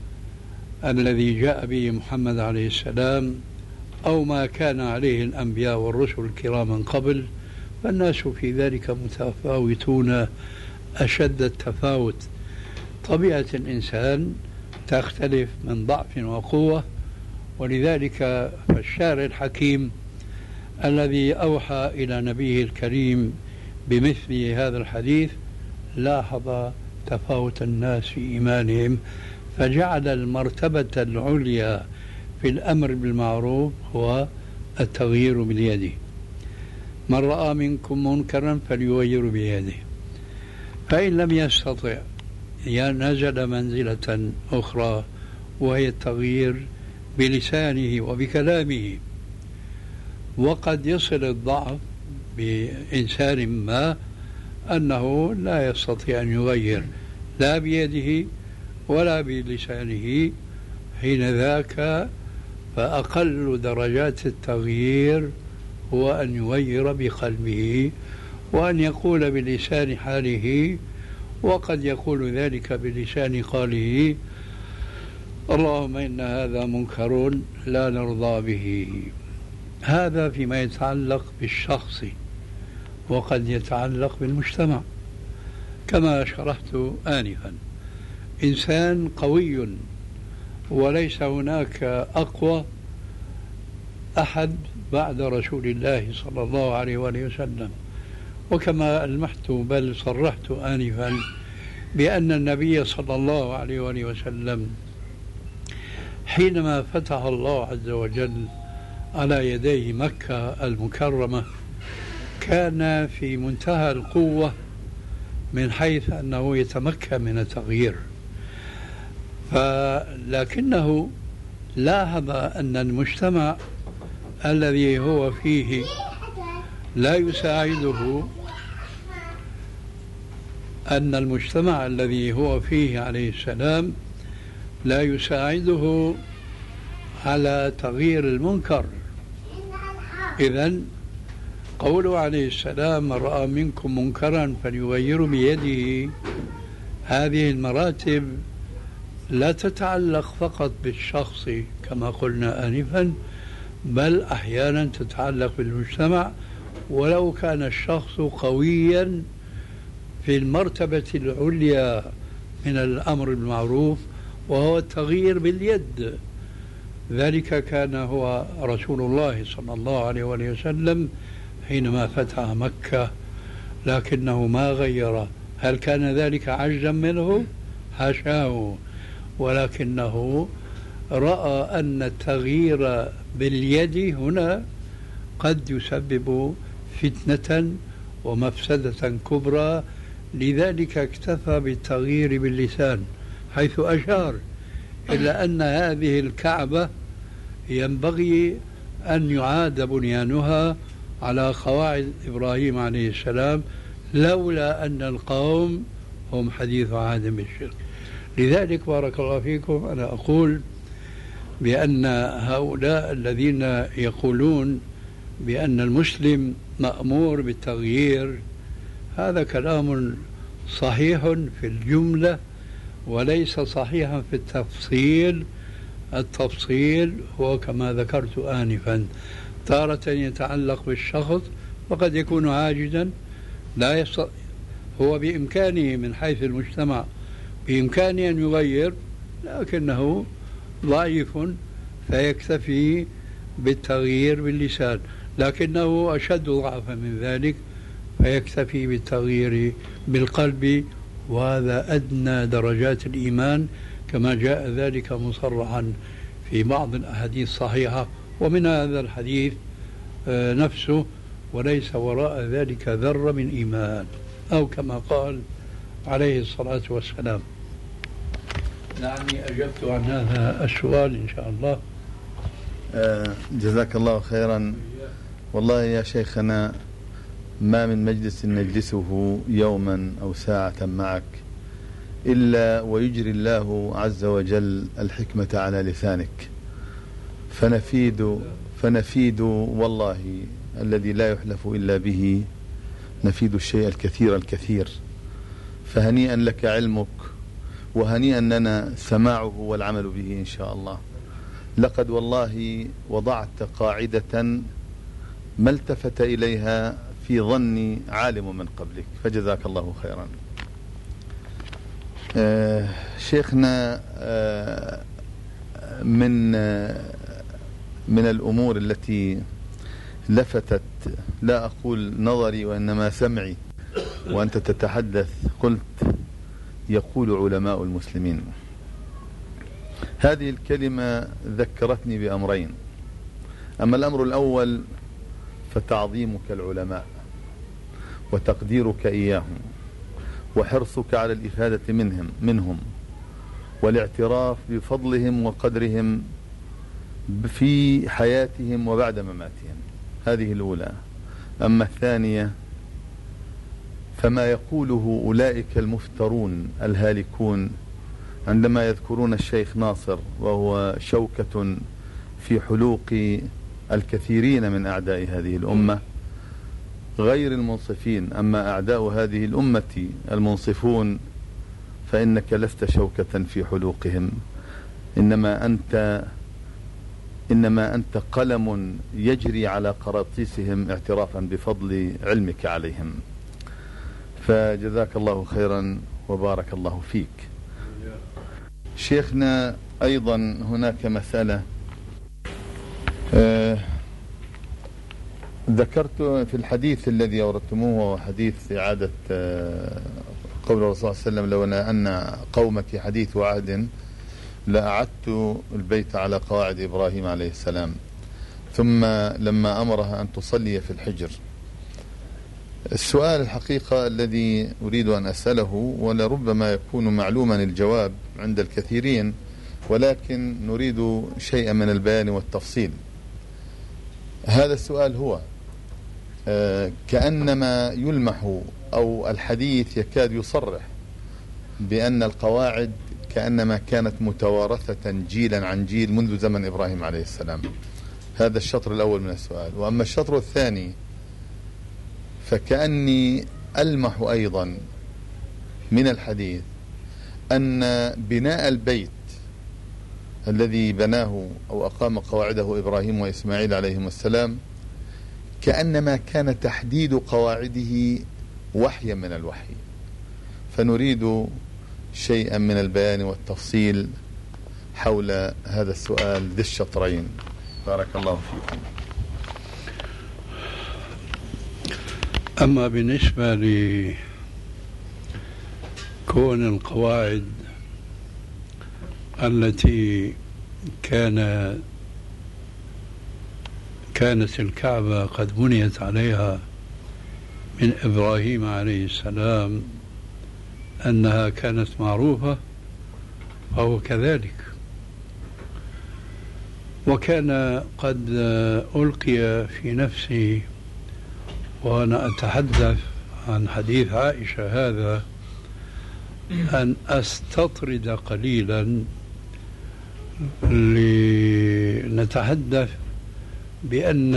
الذي جاء به محمد عليه السلام أو ما كان عليه الأنبياء والرسل الكرام من قبل فالناس في ذلك متفاوتون أشد التفاوت. طبيعة الإنسان تختلف من ضعف وقوة ولذلك فالشارع الحكيم الذي أوحى إلى نبيه الكريم بمثل هذا الحديث لاحظ تفاوت الناس في إيمانهم فجعل المرتبة العليا في الأمر بالمعروف هو التغيير باليد من رأى منكم منكرا فليغير بيده. فإن لم يستطع نزل منزلة أخرى وهي التغيير بلسانه وبكلامه. وقد يصل الضعف بإنسان ما أنه لا يستطيع أن يغير لا بيده ولا بلسانه. حين ذاك فأقل درجات التغيير هو أن يغير بقلبه وأن يقول بلسان حاله وقد يقول ذلك بلسان قاله اللهم إن هذا منكر لا نرضى به. هذا فيما يتعلق بالشخص وقد يتعلق بالمجتمع. كما شرحت آنفا إنسان قوي وليس هناك أقوى أحد بعد رسول الله صلى الله عليه وآله وسلم. وكما ألمحت بل صرحت آنفا بأن النبي صلى الله عليه وآله وسلم حينما فتح الله عز وجل على يدي مكة المكرمة كان في منتهى القوة من حيث أنه يتمكن من التغيير. فلكنه لاحظ أن المجتمع الذي هو فيه لا يساعده أن المجتمع الذي هو فيه عليه السلام لا يساعده على تغيير المنكر. إذا قوله عليه السلام من رأى منكم منكرا فليغير بيده. هذه المراتب لا تتعلق فقط بالشخص كما قلنا آنفا بل أحيانا تتعلق بالمجتمع. ولو كان الشخص قويا في المرتبة العليا من الأمر بالمعروف وهو التغيير باليد. ذلك كان هو رسول الله صلى الله عليه وسلم حينما فتح مكة لكنه ما غير. هل كان ذلك عجزا منه؟ حاشاه ولكنه رأى أن التغيير باليد هنا قد يسبب فتنة ومفسدة كبرى لذلك اكتفى بالتغيير باللسان حيث أشار إلا أن هذه الكعبة ينبغي أن يعاد بنيانها على قواعد إبراهيم عليه السلام لولا أن القوم هم حديث عهد بالشرك لذلك بارك الله فيكم أنا أقول بأن هؤلاء الذين يقولون بأن المسلم مأمور بالتغيير هذا كلام صحيح في الجملة وليس صحيحا في التفصيل. التفصيل هو كما ذكرت آنفا. تارة يتعلق بالشخص وقد يكون عاجزا. لا يستطيع هو بإمكانه من حيث المجتمع بإمكانه أن يغير لكنه ضعيف فيكتفي بالتغيير باللسان. لكنه أشد ضعفا من ذلك. فيكتفي بالتغيير بالقلب وهذا أدنى درجات الإيمان كما جاء ذلك مصرحا في بعض الأحاديث الصحيحة. ومن هذا الحديث آه، نفسه وليس وراء ذلك ذرة من إيمان أو كما قال عليه الصلاة والسلام. لعلي أجبت عن هذا السؤال إن شاء الله. آه، جزاك الله خيرا. والله يا شيخنا ما من مجلس نجلسه يوما أو ساعة معك إلا ويجري الله عز وجل الحكمة على لسانك. فنفيد فنفيد والله الذي لا يحلف إلا به. نفيد الشيء الكثير الكثير. فهنيئا لك علمك وهنيئا لنا سماعه والعمل به إن شاء الله. لقد والله وضعت قاعدة ما التفت إليها في ظني عالم من قبلك فجزاك الله خيرا. آه شيخنا آه من آه من الأمور التي لفتت لا أقول نظري وإنما سمعي وأنت تتحدث قلت يقول علماء المسلمين. هذه الكلمة ذكرتني بأمرين. أما الأمر الأول فتعظيمك العلماء. وتقديرك إياهم وحرصك على الإفادة منهم منهم والاعتراف بفضلهم وقدرهم في حياتهم وبعد مماتهم. هذه الأولى. أما الثانية فما يقوله أولئك المفترون الهالكون عندما يذكرون الشيخ ناصر وهو شوكة في حلوق الكثيرين من أعداء هذه الأمة غير المنصفين أما أعداء هذه الأمة المنصفون فإنك لست شوكة في حلوقهم. إنما أنت إنما أنت قلم يجري على قراطيسهم اعترافا بفضل علمك عليهم. فجزاك الله خيرا وبارك الله فيك. شيخنا أيضا هناك مسألة. آه ذكرت في الحديث الذي أوردتموه حديث إعادة آه قول الرسول صلى الله عليه وسلم لو أن قومك حديث عهد لأعدت البيت على قواعد إبراهيم عليه السلام. ثم لما أمرها أن تصلي في الحجر. السؤال الحقيقة الذي أريد أن أسأله ولربما يكون معلوما الجواب عند الكثيرين ولكن نريد شيئا من البيان والتفصيل. هذا السؤال هو كأنما يلمح أو الحديث يكاد يصرح بأن القواعد كأنما كانت متوارثة جيلا عن جيل منذ زمن إبراهيم عليه السلام. هذا الشطر الأول من السؤال. وأما الشطر الثاني فكأني ألمح أيضا من الحديث أن بناء البيت الذي بناه أو أقام قواعده إبراهيم وإسماعيل عليهم السلام كأنما كان تحديد قواعده وحيا من الوحي. فنريد شيئا من البيان والتفصيل حول هذا السؤال ذي الشطرين. بارك الله فيكم. أما بالنسبة لكون القواعد التي كان كانت الكعبة قد بنيت عليها من إبراهيم عليه السلام أنها كانت معروفة فهو كذلك. وكان قد ألقي في نفسي وأنا أتحدث عن حديث عائشة هذا أن أستطرد قليلا لنتحدث بأن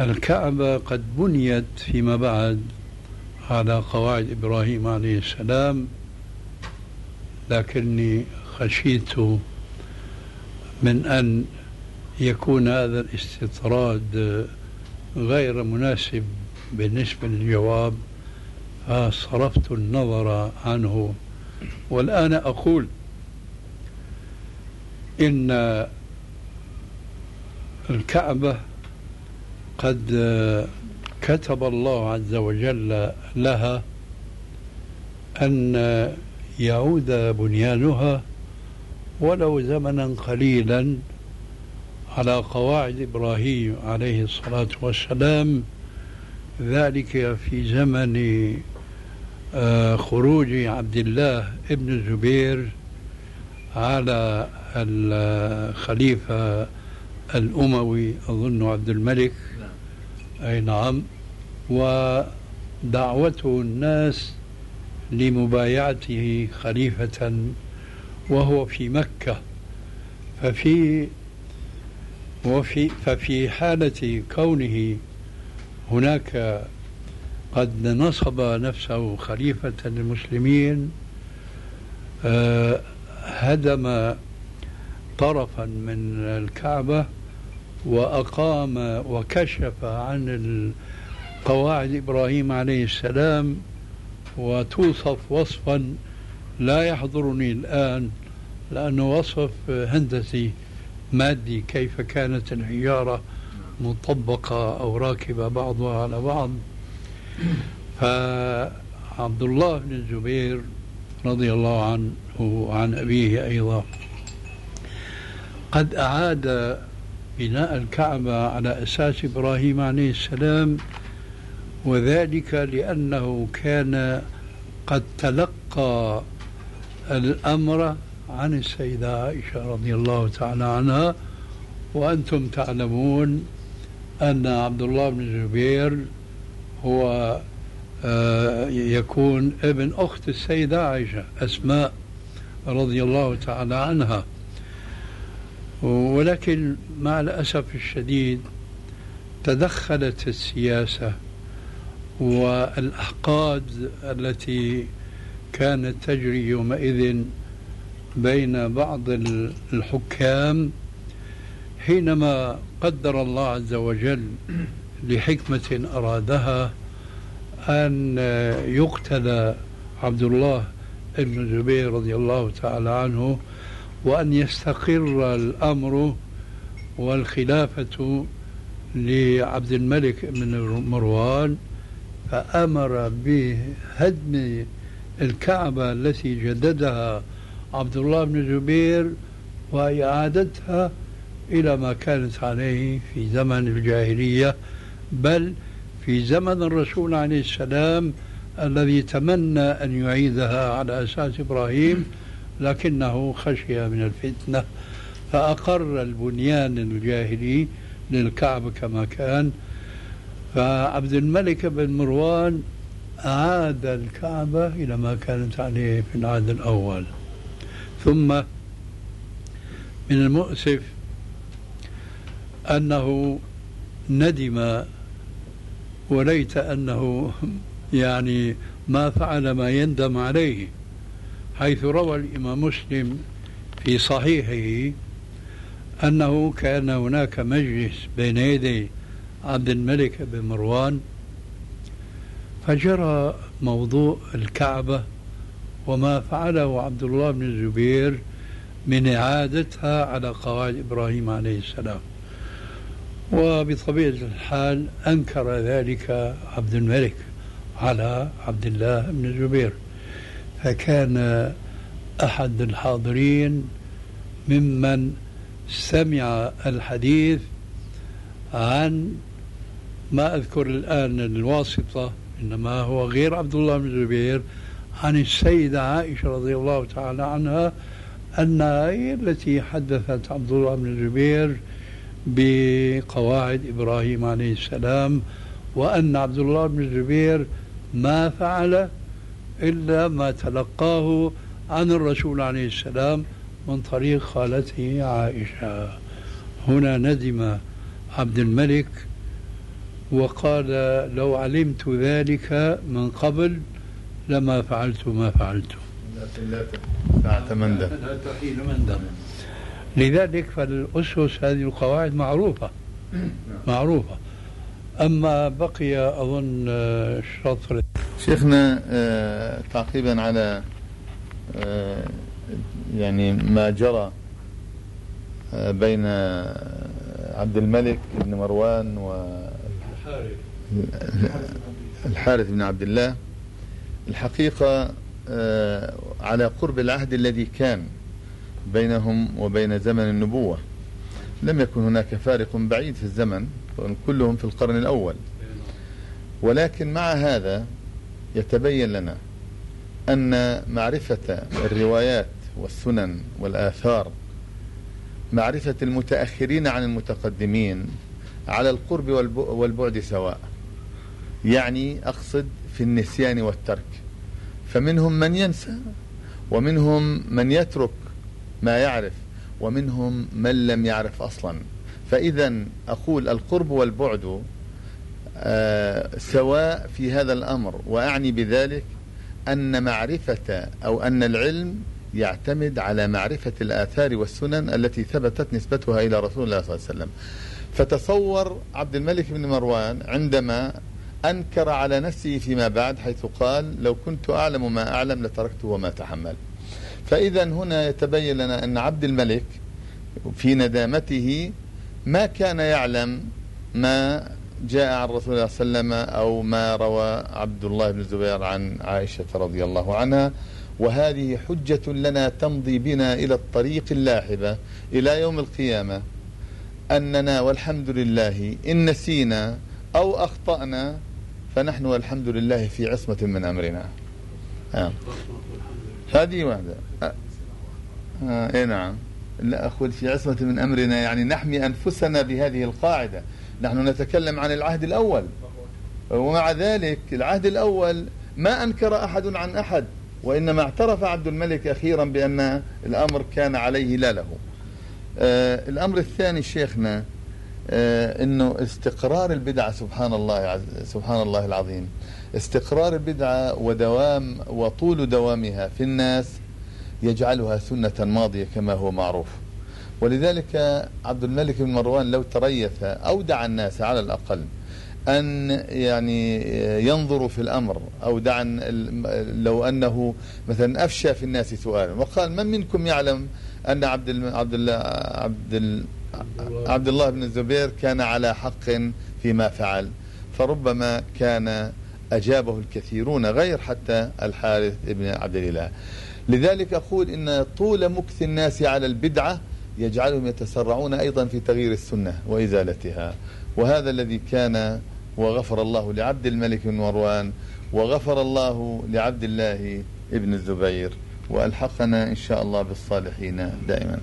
الكعبة قد بنيت فيما بعد على قواعد إبراهيم عليه السلام لكني خشيت من أن يكون هذا الاستطراد غير مناسب بالنسبة للجواب فصرفت النظر عنه. والآن أقول إن الكعبة قد كتب الله عز وجل لها أن يعود بنيانها ولو زمنا قليلا على قواعد إبراهيم عليه الصلاة والسلام. ذلك في زمن آه، خروج عبد الله ابن الزبير على الخليفة الأموي أظن عبد الملك. أي نعم. ودعوته الناس لمبايعته خليفة وهو في مكة. ففي وفي ففي حالة كونه هناك قد نصب نفسه خليفة للمسلمين آه، هدم طرفا من الكعبة. وأقام وكشف عن قواعد إبراهيم عليه السلام وتوصف وصفا لا يحضرني الآن لأنه وصف هندسي مادي كيف كانت الحجارة مطبقة أو راكبة بعضها على بعض. فعبد الله بن الزبير رضي الله عنه وعن أبيه أيضا. قد أعاد بناء الكعبة على أساس إبراهيم عليه السلام وذلك لأنه كان قد تلقى الأمر عن السيدة عائشة رضي الله تعالى عنها. وأنتم تعلمون أن عبد الله بن الزبير هو آه، يكون ابن أخت السيدة عائشة أسماء رضي الله تعالى عنها. ولكن مع الأسف الشديد تدخلت السياسة والأحقاد التي كانت تجري يومئذ بين بعض الحكام حينما قدر الله عز وجل لحكمة أرادها أن يقتل عبد الله بن الزبير رضي الله تعالى عنه وأن يستقر الأمر والخلافة لعبد الملك بن مروان فأمر بهدم الكعبة التي جددها عبد الله بن الزبير وإعادتها إلى ما كانت عليه في زمن الجاهلية بل في زمن الرسول عليه السلام الذي تمنى أن يعيدها على أساس إبراهيم. لكنه خشي من الفتنة فأقر البنيان الجاهلي للكعبة كما كان. فعبد الملك بن مروان أعاد الكعبة إلى ما كانت عليه في العهد الأول. ثم من المؤسف أنه ندم وليت أنه يعني ما فعل ما يندم عليه. حيث روى الإمام مسلم في صحيحه أنه كان هناك مجلس بين يدي عبد الملك بن مروان فجرى موضوع الكعبة وما فعله عبد الله بن الزبير من إعادتها على قواعد إبراهيم عليه السلام. وبطبيعة الحال أنكر ذلك عبد الملك على عبد الله بن الزبير. فكان أحد الحاضرين ممن سمع الحديث عن ما أذكر الآن الواسطة إنما هو غير عبد الله بن الزبير عن السيدة عائشة رضي الله تعالى عنها أنها هي التي حدثت عبد الله بن الزبير بقواعد إبراهيم عليه السلام وأن عبد الله بن الزبير ما فعل إلا ما تلقاه عن الرسول عليه السلام من طريق خالته عائشة. هنا ندم عبد الملك وقال لو علمت ذلك من قبل لما فعلت ما فعلت. ساعة مندم مندم لذلك فالأسس هذه القواعد معروفة. معروفة. أما بقي أظن الشطر شيخنا آه تعقيبا على آه يعني ما جرى آه بين عبد الملك بن مروان الحارث بن عبد الله. الحقيقة على قرب العهد الذي كان بينهم وبين زمن النبوة. لم يكن هناك فارق بعيد في الزمن كلهم في القرن الأول. ولكن مع هذا يتبين لنا أن معرفة الروايات والسنن والآثار معرفة المتأخرين عن المتقدمين على القرب والبعد سواء. يعني أقصد في النسيان والترك. فمنهم من ينسى ومنهم من يترك ما يعرف ومنهم من لم يعرف أصلا. فإذا أقول القرب والبعد سواء في هذا الأمر وأعني بذلك أن معرفة أو أن العلم يعتمد على معرفة الآثار والسنن التي ثبتت نسبتها إلى رسول الله صلى الله عليه وسلم. فتصور عبد الملك بن مروان عندما أنكر على نفسه فيما بعد حيث قال لو كنت أعلم ما أعلم لتركته وما تحمل. فإذا هنا يتبين لنا أن عبد الملك في ندامته ما كان يعلم ما جاء عن رسول الله صلى الله عليه وسلم أو ما روى عبد الله بن الزبير عن عائشة رضي الله عنها وهذه حجة لنا تمضي بنا إلى الطريق اللاحبة إلى يوم القيامة أننا والحمد لله إن نسينا أو أخطأنا فنحن والحمد لله في عصمة من أمرنا آه. هذه واحدة آه. آه. إيه نعم لا أقول في عصمة من أمرنا يعني نحمي أنفسنا بهذه القاعدة نحن نتكلم عن العهد الأول. ومع ذلك العهد الأول ما أنكر أحد عن أحد وإنما اعترف عبد الملك أخيرا بأن الأمر كان عليه لا له. آه الأمر الثاني شيخنا آه أنه استقرار البدعة سبحان الله سبحان الله العظيم. استقرار البدعة ودوام وطول دوامها في الناس يجعلها سنة ماضية كما هو معروف. ولذلك عبد الملك بن مروان لو تريث أو دعا الناس على الأقل أن يعني ينظروا في الأمر أو دعا لو أنه مثلا أفشى في الناس سؤالا وقال من منكم يعلم أن عبد عبد الله عبد عبد الله بن الزبير كان على حق فيما فعل فربما كان أجابه الكثيرون غير حتى الحارث بن عبد الله لذلك أقول إن طول مكث الناس على البدعة يجعلهم يتسرعون أيضا في تغيير السنة وإزالتها. وهذا الذي كان وغفر الله لعبد الملك بن مروان وغفر الله لعبد الله ابن الزبير وألحقنا إن شاء الله بالصالحين دائما.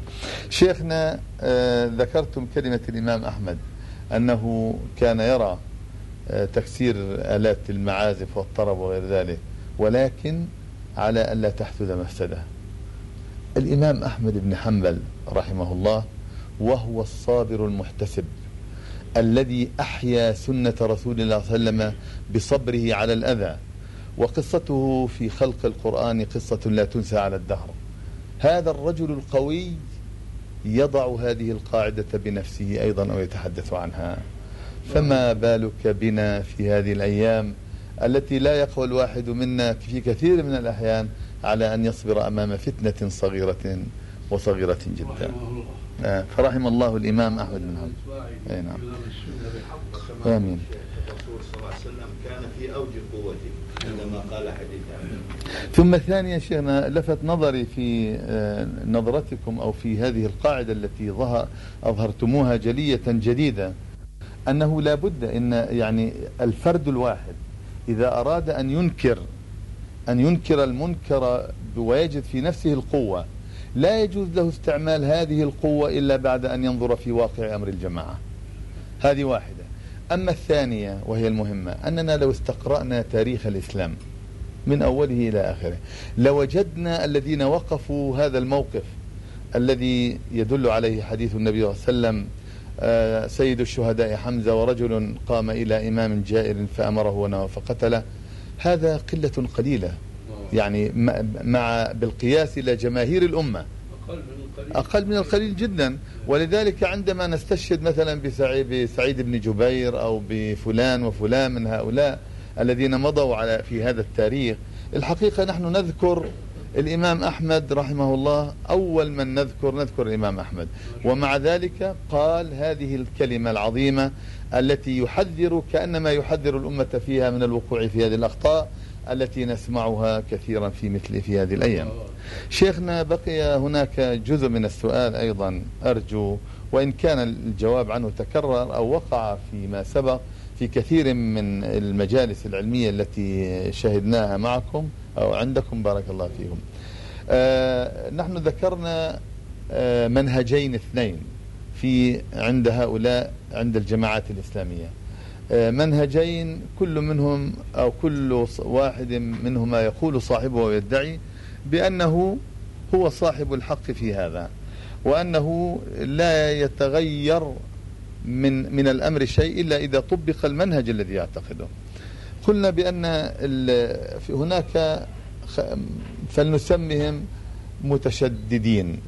شيخنا آه ذكرتم كلمة الإمام أحمد أنه كان يرى آه تكسير آلات المعازف والطرب وغير ذلك ولكن على ألا تحدث مفسدة. الإمام أحمد بن حنبل رحمه الله وهو الصابر المحتسب الذي أحيا سنة رسول الله صلى الله عليه وسلم بصبره على الأذى وقصته في خلق القرآن قصة لا تنسى على الدهر. هذا الرجل القوي يضع هذه القاعدة بنفسه أيضا أو يتحدث عنها. فما بالك بنا في هذه الأيام التي لا يقوى الواحد منا في كثير من الأحيان على أن يصبر أمام فتنة صغيرة وصغيرة جدا. آه، فرحم الله الإمام أحمد بن حنبل. أي نعم. آمين. كان في أوج قوته عندما قال حديث ثم ثانيا شيخنا لفت نظري في آه، نظرتكم أو في هذه القاعدة التي ظهر أظهرتموها جلية جديدة أنه لا بد أن يعني الفرد الواحد إذا أراد أن ينكر أن ينكر المنكر ويجد في نفسه القوة. لا يجوز له استعمال هذه القوة إلا بعد أن ينظر في واقع أمر الجماعة. هذه واحدة. أما الثانية وهي المهمة أننا لو استقرأنا تاريخ الإسلام من أوله إلى آخره لوجدنا الذين وقفوا هذا الموقف الذي يدل عليه حديث النبي صلى الله عليه وسلم آه، سيد الشهداء حمزة ورجل قام إلى إمام جائر فأمره ونهى فقتله. هذا قلة قليلة. يعني مع بالقياس إلى جماهير الأمة. أقل من القليل. جدا. ولذلك عندما نستشهد مثلا بسعيد بن جبير أو بفلان وفلان من هؤلاء الذين مضوا على في هذا التاريخ الحقيقة نحن نذكر الإمام أحمد رحمه الله أول من نذكر نذكر الإمام أحمد. ومع ذلك قال هذه الكلمة العظيمة التي يحذر كأنما يحذر الأمة فيها من الوقوع في هذه الأخطاء التي نسمعها كثيرا في مثل في هذه الأيام. شيخنا بقي هناك جزء من السؤال أيضا أرجو وإن كان الجواب عنه تكرر أو وقع فيما سبق في كثير من المجالس العلمية التي شهدناها معكم أو عندكم بارك الله فيكم آه نحن ذكرنا آه منهجين اثنين في عند هؤلاء عند الجماعات الإسلامية. آه منهجين كل منهم أو كل واحد منهما يقول صاحبه ويدعي بأنه هو صاحب الحق في هذا وأنه لا يتغير من من الأمر شيء إلا إذا طبق المنهج الذي يعتقده. قلنا بأن هناك فلنسمهم متشددين.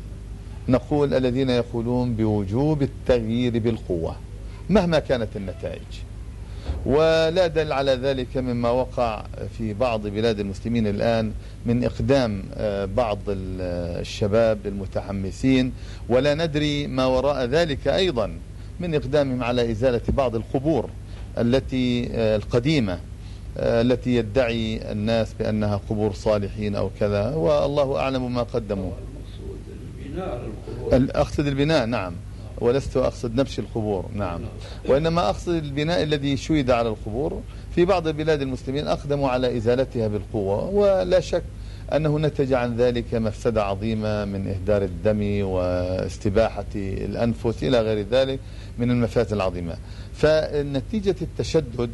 نقول الذين يقولون بوجوب التغيير بالقوة مهما كانت النتائج. ولا دل على ذلك مما وقع في بعض بلاد المسلمين الآن من إقدام آه، بعض الشباب المتحمسين. ولا ندري ما وراء ذلك أيضا. من إقدامهم على إزالة بعض القبور التي آه، القديمة آه، التي يدعي الناس بأنها قبور صالحين أو كذا والله أعلم ما قدموا. أقصد البناء نعم. ولست أقصد نبش القبور نعم. وإنما أقصد البناء الذي شيد على القبور. في بعض بلاد المسلمين أقدموا على إزالتها بالقوة ولا شك أنه نتج عن ذلك مفسدة عظيمة من إهدار الدم واستباحة الأنفس إلى غير ذلك من المفاسد العظيمة. فنتيجة التشدد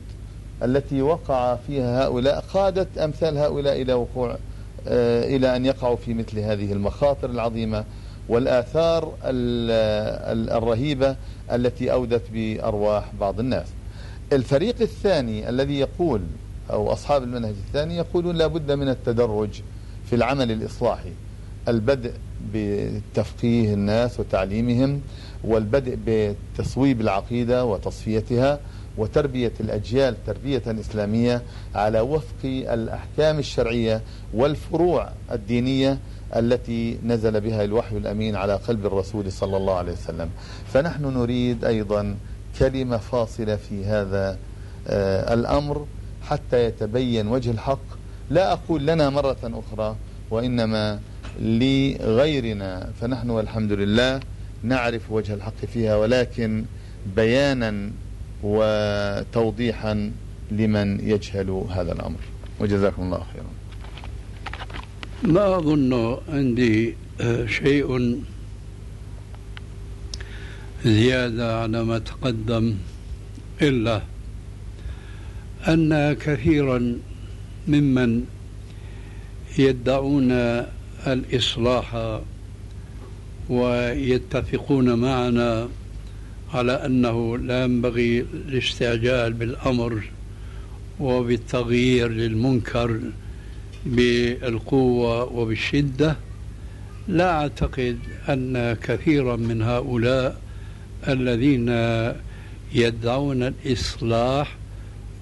التي وقع فيها هؤلاء قادت أمثال هؤلاء إلى وقوع آه، إلى أن يقعوا في مثل هذه المخاطر العظيمة والآثار ال- ال- الرهيبة التي أودت بأرواح بعض الناس. الفريق الثاني الذي يقول أو أصحاب المنهج الثاني يقولون لا بد من التدرج في العمل الإصلاحي البدء بتفقيه الناس وتعليمهم والبدء بتصويب العقيدة وتصفيتها وتربية الأجيال تربية إسلامية على وفق الأحكام الشرعية والفروع الدينية التي نزل بها الوحي الأمين على قلب الرسول صلى الله عليه وسلم. فنحن نريد أيضا كلمة فاصلة في هذا آه، الأمر حتى يتبين وجه الحق لا أقول لنا مرة أخرى وإنما لغيرنا فنحن والحمد لله نعرف وجه الحق فيها ولكن بيانا وتوضيحا لمن يجهل هذا الأمر. وجزاكم الله خيرا. ما أظن عندي آه، شيء زيادة على ما تقدم إلا أن كثيرا ممن يدعون الإصلاح ويتفقون معنا على أنه لا ينبغي الاستعجال بالأمر وبالتغيير للمنكر بالقوة وبالشدة. لا أعتقد أن كثيرا من هؤلاء الذين يدعون الإصلاح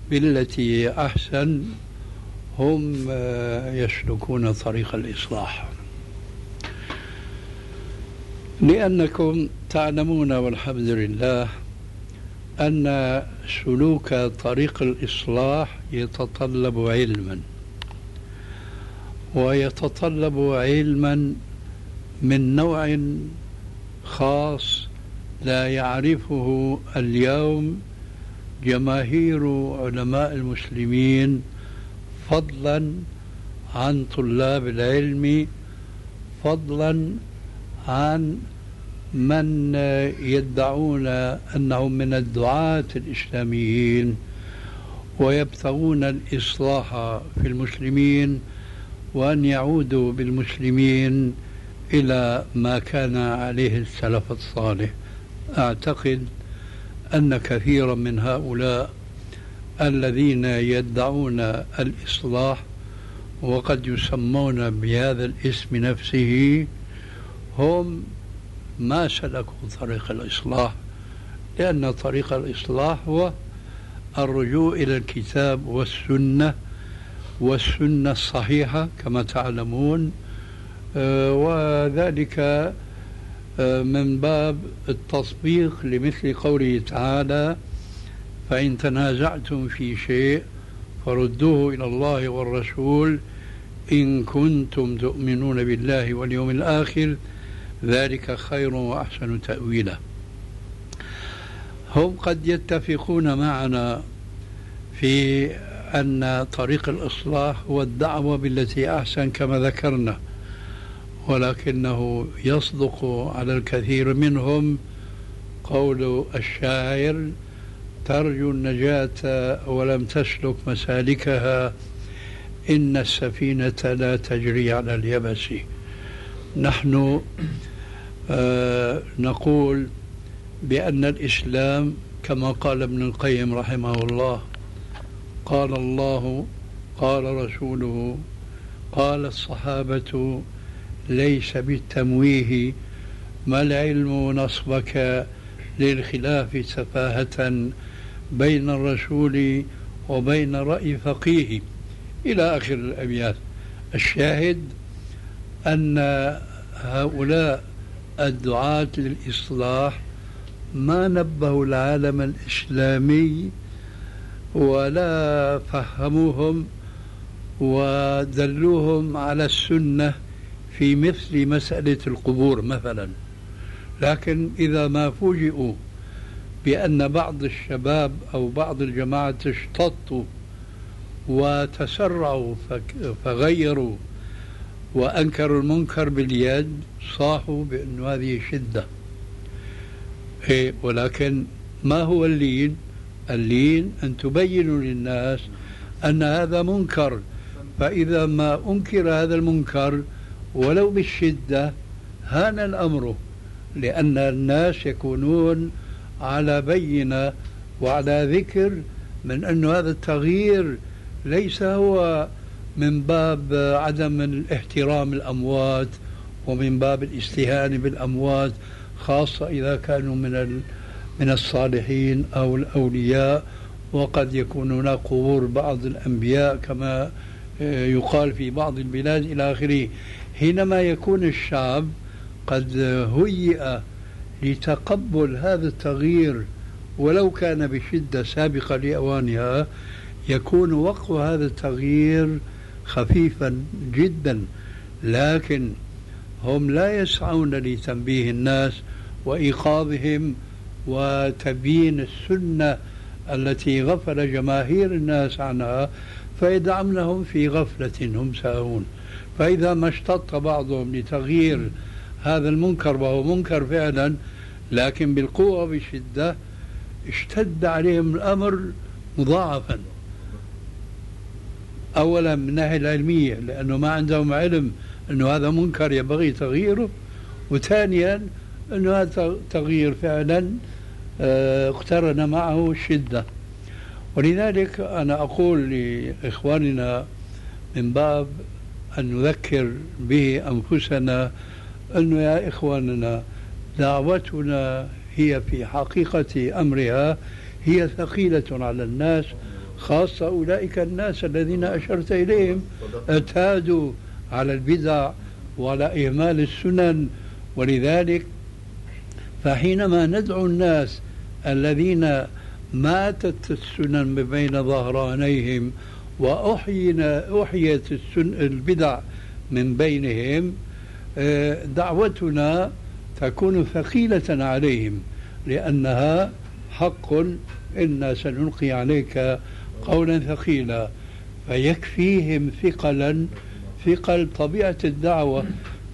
بالتي أحسن هم آه، يسلكون طريق الإصلاح. لأنكم تعلمون والحمد لله أن سلوك طريق الإصلاح يتطلب علما ويتطلب علما من نوع خاص لا يعرفه اليوم جماهير علماء المسلمين فضلا عن طلاب العلم فضلا عن من يدعون أنهم من الدعاة الإسلاميين ويبتغون الإصلاح في المسلمين وأن يعودوا بالمسلمين إلى ما كان عليه السلف الصالح. أعتقد أن كثيرا من هؤلاء الذين يدعون الإصلاح وقد يسمون بهذا الاسم نفسه هم ما سلكوا طريق الإصلاح لأن طريق الإصلاح هو الرجوع إلى الكتاب والسنة والسنة الصحيحة كما تعلمون آه، وذلك آه، من باب التطبيق لمثل قوله تعالى فإن تنازعتم في شيء فردوه إلى الله والرسول إن كنتم تؤمنون بالله واليوم الآخر ذلك خير وأحسن تأويلا. هم قد يتفقون معنا في أن طريق الإصلاح هو الدعوة بالتي أحسن كما ذكرنا ولكنه يصدق على الكثير منهم قول الشاعر ترجو النجاة ولم تسلك مسالكها. إن السفينة لا تجري على اليبس. نحن آه نقول بأن الإسلام كما قال ابن القيم رحمه الله قال الله قال رسوله قال الصحابة ليس بالتمويه ما العلم نصبك للخلاف سفاهة. بين الرسول وبين رأي فقيه. إلى آخر الأبيات. الشاهد أن هؤلاء الدعاة للإصلاح ما نبهوا العالم الإسلامي ولا فهموهم ودلوهم على السنة في مثل مسألة القبور مثلا. لكن إذا ما فوجئوا بأن بعض الشباب أو بعض الجماعة اشتطوا وتسرعوا فغيروا وأنكروا المنكر باليد صاحوا بأن هذه شدة. إيه ولكن ما هو اللين؟ اللين أن تبينوا للناس أن هذا منكر. فإذا ما أنكر هذا المنكر ولو بالشدة هان الأمر لأن الناس يكونون على بينة وعلى ذكر من أن هذا التغيير ليس هو من باب عدم الاحترام الأموات ومن باب الاستهانة بالأموات خاصة إذا كانوا من من الصالحين أو الأولياء. وقد يكون هناك قبور بعض الأنبياء كما آه، يقال في بعض البلاد إلى آخره. حينما يكون الشعب قد هيئ لتقبل هذا التغيير ولو كان بشدة سابقة لأوانها يكون وقع هذا التغيير خفيفا جدا لكن هم لا يسعون لتنبيه الناس وإيقاظهم وتبيين السنة التي غفل جماهير الناس عنها فيدعمنهم في غفلة هم ساهون. فإذا ما اشتط بعضهم لتغيير هذا المنكر وهو منكر فعلا لكن بالقوة بشدة اشتد عليهم الأمر مضاعفا. أولا من الناحية العلمية لأنه ما عندهم علم أنه هذا منكر ينبغي تغييره. وثانيا أنه هذا تغيير فعلا آه، اقترن معه شدة ولذلك أنا أقول لإخواننا من باب أن نذكر به أنفسنا أنه يا إخواننا دعوتنا هي في حقيقة أمرها هي ثقيلة على الناس خاصة أولئك الناس الذين أشرت إليهم اعتادوا على البدع وعلى إهمال السنن. ولذلك فحينما ندعو الناس الذين ماتت السنن بين ظهرانيهم السن البدع من بينهم دعوتنا تكون ثقيلة عليهم لأنها حق إنا سنلقي عليك قولا ثقيلا. فيكفيهم ثقلا ثقل طبيعة الدعوة.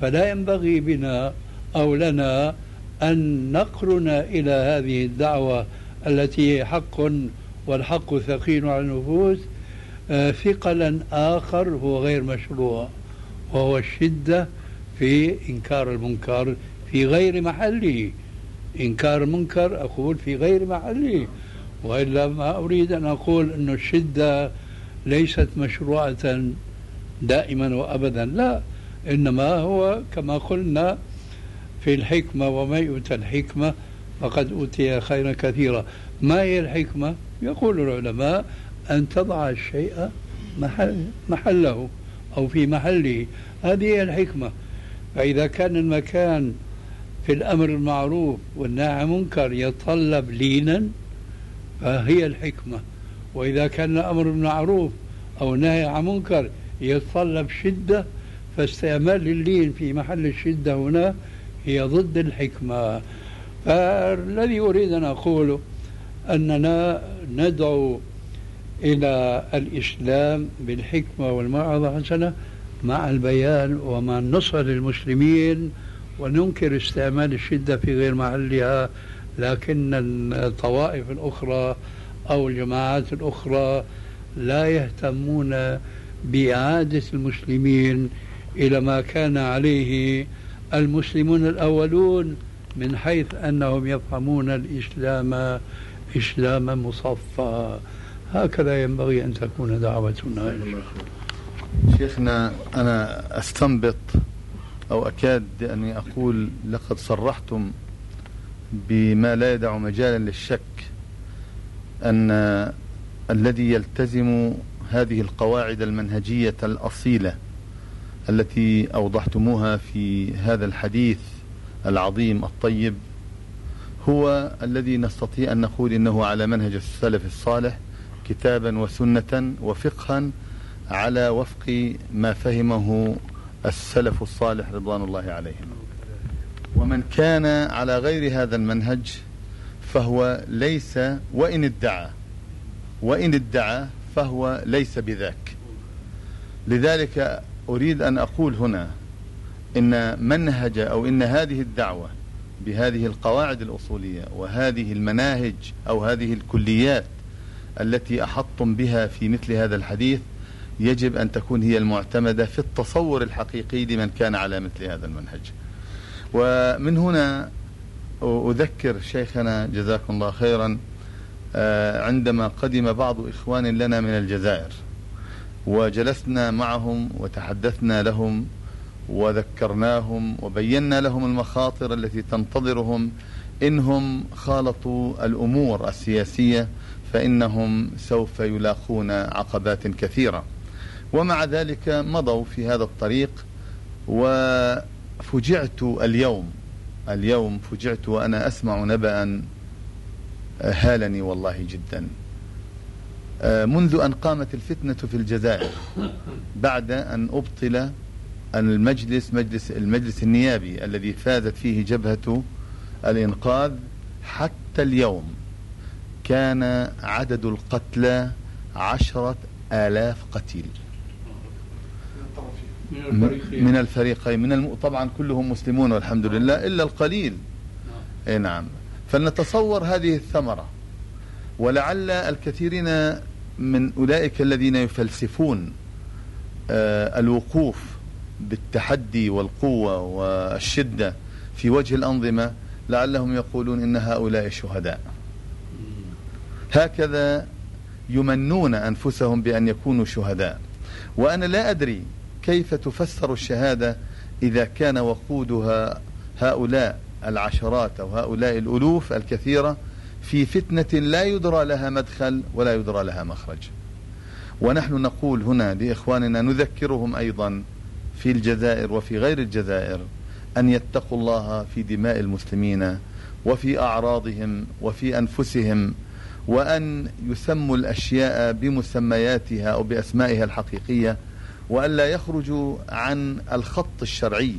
فلا ينبغي بنا أو لنا أن نقرن إلى هذه الدعوة التي هي حق والحق ثقيل على النفوس. آه، ثقلا آخر هو غير مشروع وهو الشدة في إنكار المنكر في غير محله. إنكار المنكر أقول في غير محله. وإلا ما أريد أن أقول أن الشدة ليست مشروعة دائما وأبدا. لا إنما هو كما قلنا في الحكمة وما يؤتى الحكمة فقد أوتي خيرا كثيرا. ما هي الحكمة؟ يقول العلماء أن تضع الشيء محل محله أو في محله. هذه هي الحكمة. فإذا كان المكان في الأمر المعروف والنهي عن المنكر يتطلب لينا فهي الحكمة. وإذا كان الأمر بالمعروف أو النهي عن منكر يتطلب شدة فاستعمال اللين في محل الشدة هنا هي ضد الحكمة. فالذي أريد أن أقوله أننا ندعو إلى الإسلام بالحكمة والموعظة الحسنة مع البيان ومع النصر للمسلمين وننكر استعمال الشدة في غير محلها لكن الطوائف الأخرى أو الجماعات الأخرى لا يهتمون بإعادة المسلمين إلى ما كان عليه المسلمون الأولون من حيث أنهم يفهمون الإسلام إسلاما مصفى. هكذا ينبغي أن تكون دعوتنا شيخنا أنا أستنبط أو أكاد أني أقول لقد صرحتم بما لا يدع مجالا للشك أن الذي يلتزم هذه القواعد المنهجية الأصيلة التي أوضحتموها في هذا الحديث العظيم الطيب هو الذي نستطيع أن نقول إنه على منهج السلف الصالح كتابا وسنة وفقها على وفق ما فهمه السلف الصالح رضوان الله عليهم. ومن كان على غير هذا المنهج فهو ليس وإن ادعى وإن ادعى فهو ليس بذاك. لذلك أريد أن أقول هنا إن منهج أو إن هذه الدعوة بهذه القواعد الأصولية وهذه المناهج أو هذه الكليات التي أحطتم بها في مثل هذا الحديث يجب أن تكون هي المعتمدة في التصور الحقيقي لمن كان على مثل هذا المنهج. ومن هنا أذكر شيخنا جزاكم الله خيرا آه، عندما قدم بعض إخوان لنا من الجزائر وجلسنا معهم وتحدثنا لهم وذكرناهم وبينا لهم المخاطر التي تنتظرهم إنهم خالطوا الأمور السياسية فإنهم سوف يلاقون عقبات كثيرة. ومع ذلك مضوا في هذا الطريق وفجعت اليوم اليوم فجعت وأنا أسمع نبأ هالني والله جدا. منذ أن قامت الفتنة في الجزائر بعد أن أبطل المجلس مجلس المجلس النيابي الذي فازت فيه جبهة الإنقاذ حتى اليوم كان عدد القتلى عشرة آلاف قتيل. من الفريقين. من الفريقين. من الم... طبعا كلهم مسلمون والحمد لله إلا القليل. اي نعم. فلنتصور هذه الثمرة. ولعل الكثيرين من أولئك الذين يفلسفون آه الوقوف بالتحدي والقوة والشدة في وجه الأنظمة لعلهم يقولون إن هؤلاء شهداء. هكذا يمنون أنفسهم بأن يكونوا شهداء. وأنا لا أدري كيف تفسر الشهادة إذا كان وقودها هؤلاء العشرات أو هؤلاء الألوف الكثيرة في فتنة لا يدرى لها مدخل ولا يدرى لها مخرج؟ ونحن نقول هنا لإخواننا نذكرهم أيضا في الجزائر وفي غير الجزائر أن يتقوا الله في دماء المسلمين وفي أعراضهم وفي أنفسهم وأن يسموا الأشياء بمسمياتها أو بأسمائها الحقيقية وألا يخرجوا عن الخط الشرعي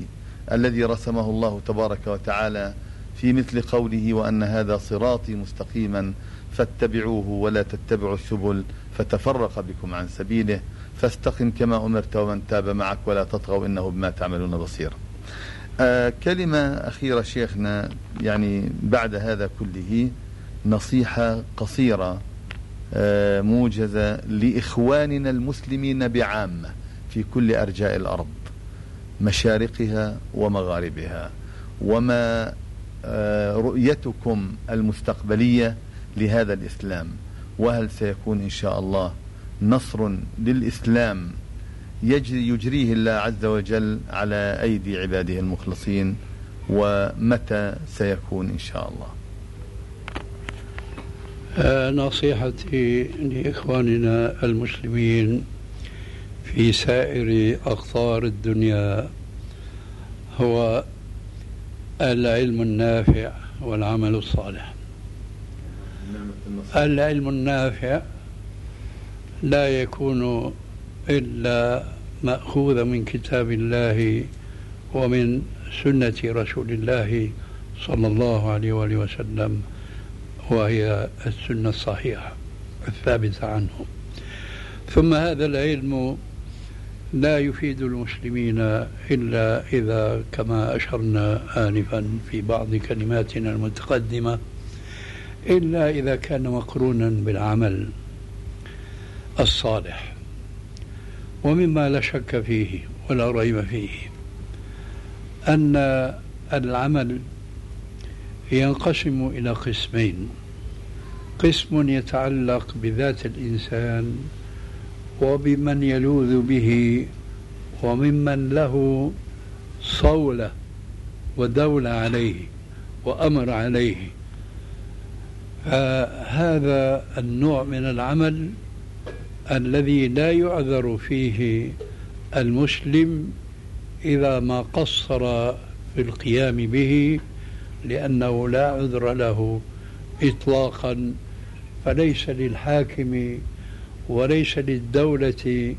الذي رسمه الله تبارك وتعالى في مثل قوله وأن هذا صراطي مستقيما فاتبعوه ولا تتبعوا السبل فتفرق بكم عن سبيله فاستقم كما أمرت ومن تاب معك ولا تطغوا إنه بما تعملون بصير. آه كلمة أخيرة شيخنا يعني بعد هذا كله نصيحة قصيرة آه موجزة لإخواننا المسلمين بعامة. في كل أرجاء الأرض مشارقها ومغاربها. وما آه رؤيتكم المستقبلية لهذا الإسلام؟ وهل سيكون إن شاء الله نصر للإسلام يجريه الله عز وجل على أيدي عباده المخلصين؟ ومتى سيكون إن شاء الله؟ آه، نصيحتي لإخواننا المسلمين في سائر أقطار الدنيا هو العلم النافع والعمل الصالح. العلم النافع لا يكون إلا مأخوذ من كتاب الله ومن سنة رسول الله صلى الله عليه وآله وسلم وهي السنة الصحيحة الثابتة عنه. ثم هذا العلم لا يفيد المسلمين إلا إذا كما أشرنا آنفا في بعض كلماتنا المتقدمة إلا إذا كان مقرونا بالعمل الصالح ومما لا شك فيه ولا ريب فيه أن العمل ينقسم إلى قسمين. قسم يتعلق بذات الإنسان وبمن يلوذ به وممن له صولة ودولة عليه وأمر عليه. فهذا النوع من العمل الذي لا يعذر فيه المسلم إذا ما قصر في القيام به لأنه لا عذر له إطلاقا. فليس للحاكم وليس للدولة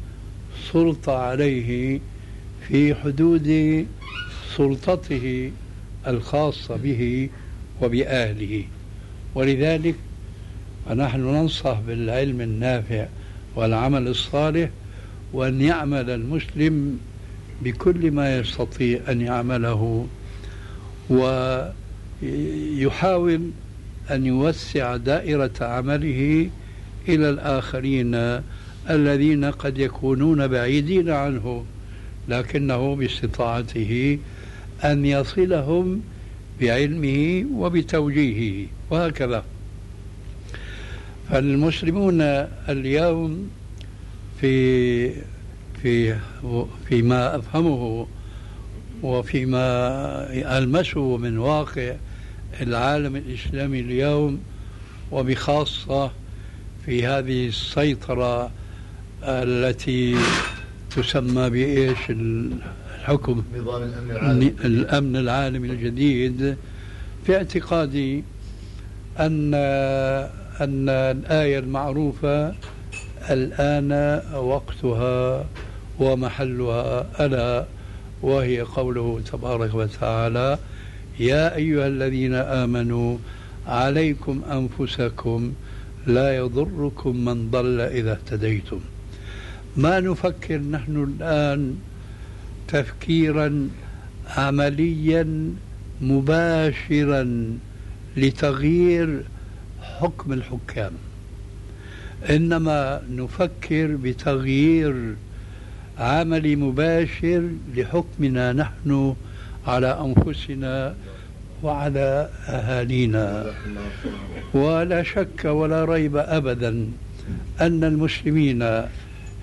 سلطة عليه في حدود سلطته الخاصة به وبأهله ولذلك فنحن ننصح بالعلم النافع والعمل الصالح وأن يعمل المسلم بكل ما يستطيع أن يعمله ويحاول أن يوسع دائرة عمله إلى الآخرين الذين قد يكونون بعيدين عنه لكنه باستطاعته أن يصلهم بعلمه وبتوجيهه وهكذا. فالمسلمون اليوم في في فيما أفهمه وفيما ألمسه من واقع العالم الإسلامي اليوم وبخاصة في هذه السيطرة التي تسمى بإيش؟ الحكم. نظام الأمن العالمي. الأمن العالمي الجديد. في اعتقادي ان أن الآية المعروفة الآن وقتها ومحلها ألا وهي قوله تبارك وتعالى يا أيها الذين آمنوا عليكم أنفسكم لا يضركم من ضل إذا اهتديتم. ما نفكر نحن الآن تفكيرا عمليا مباشرا لتغيير حكم الحكام. إنما نفكر بتغيير عملي مباشر لحكمنا نحن على أنفسنا وعلى أهالينا. ولا شك ولا ريب ابدا أن المسلمين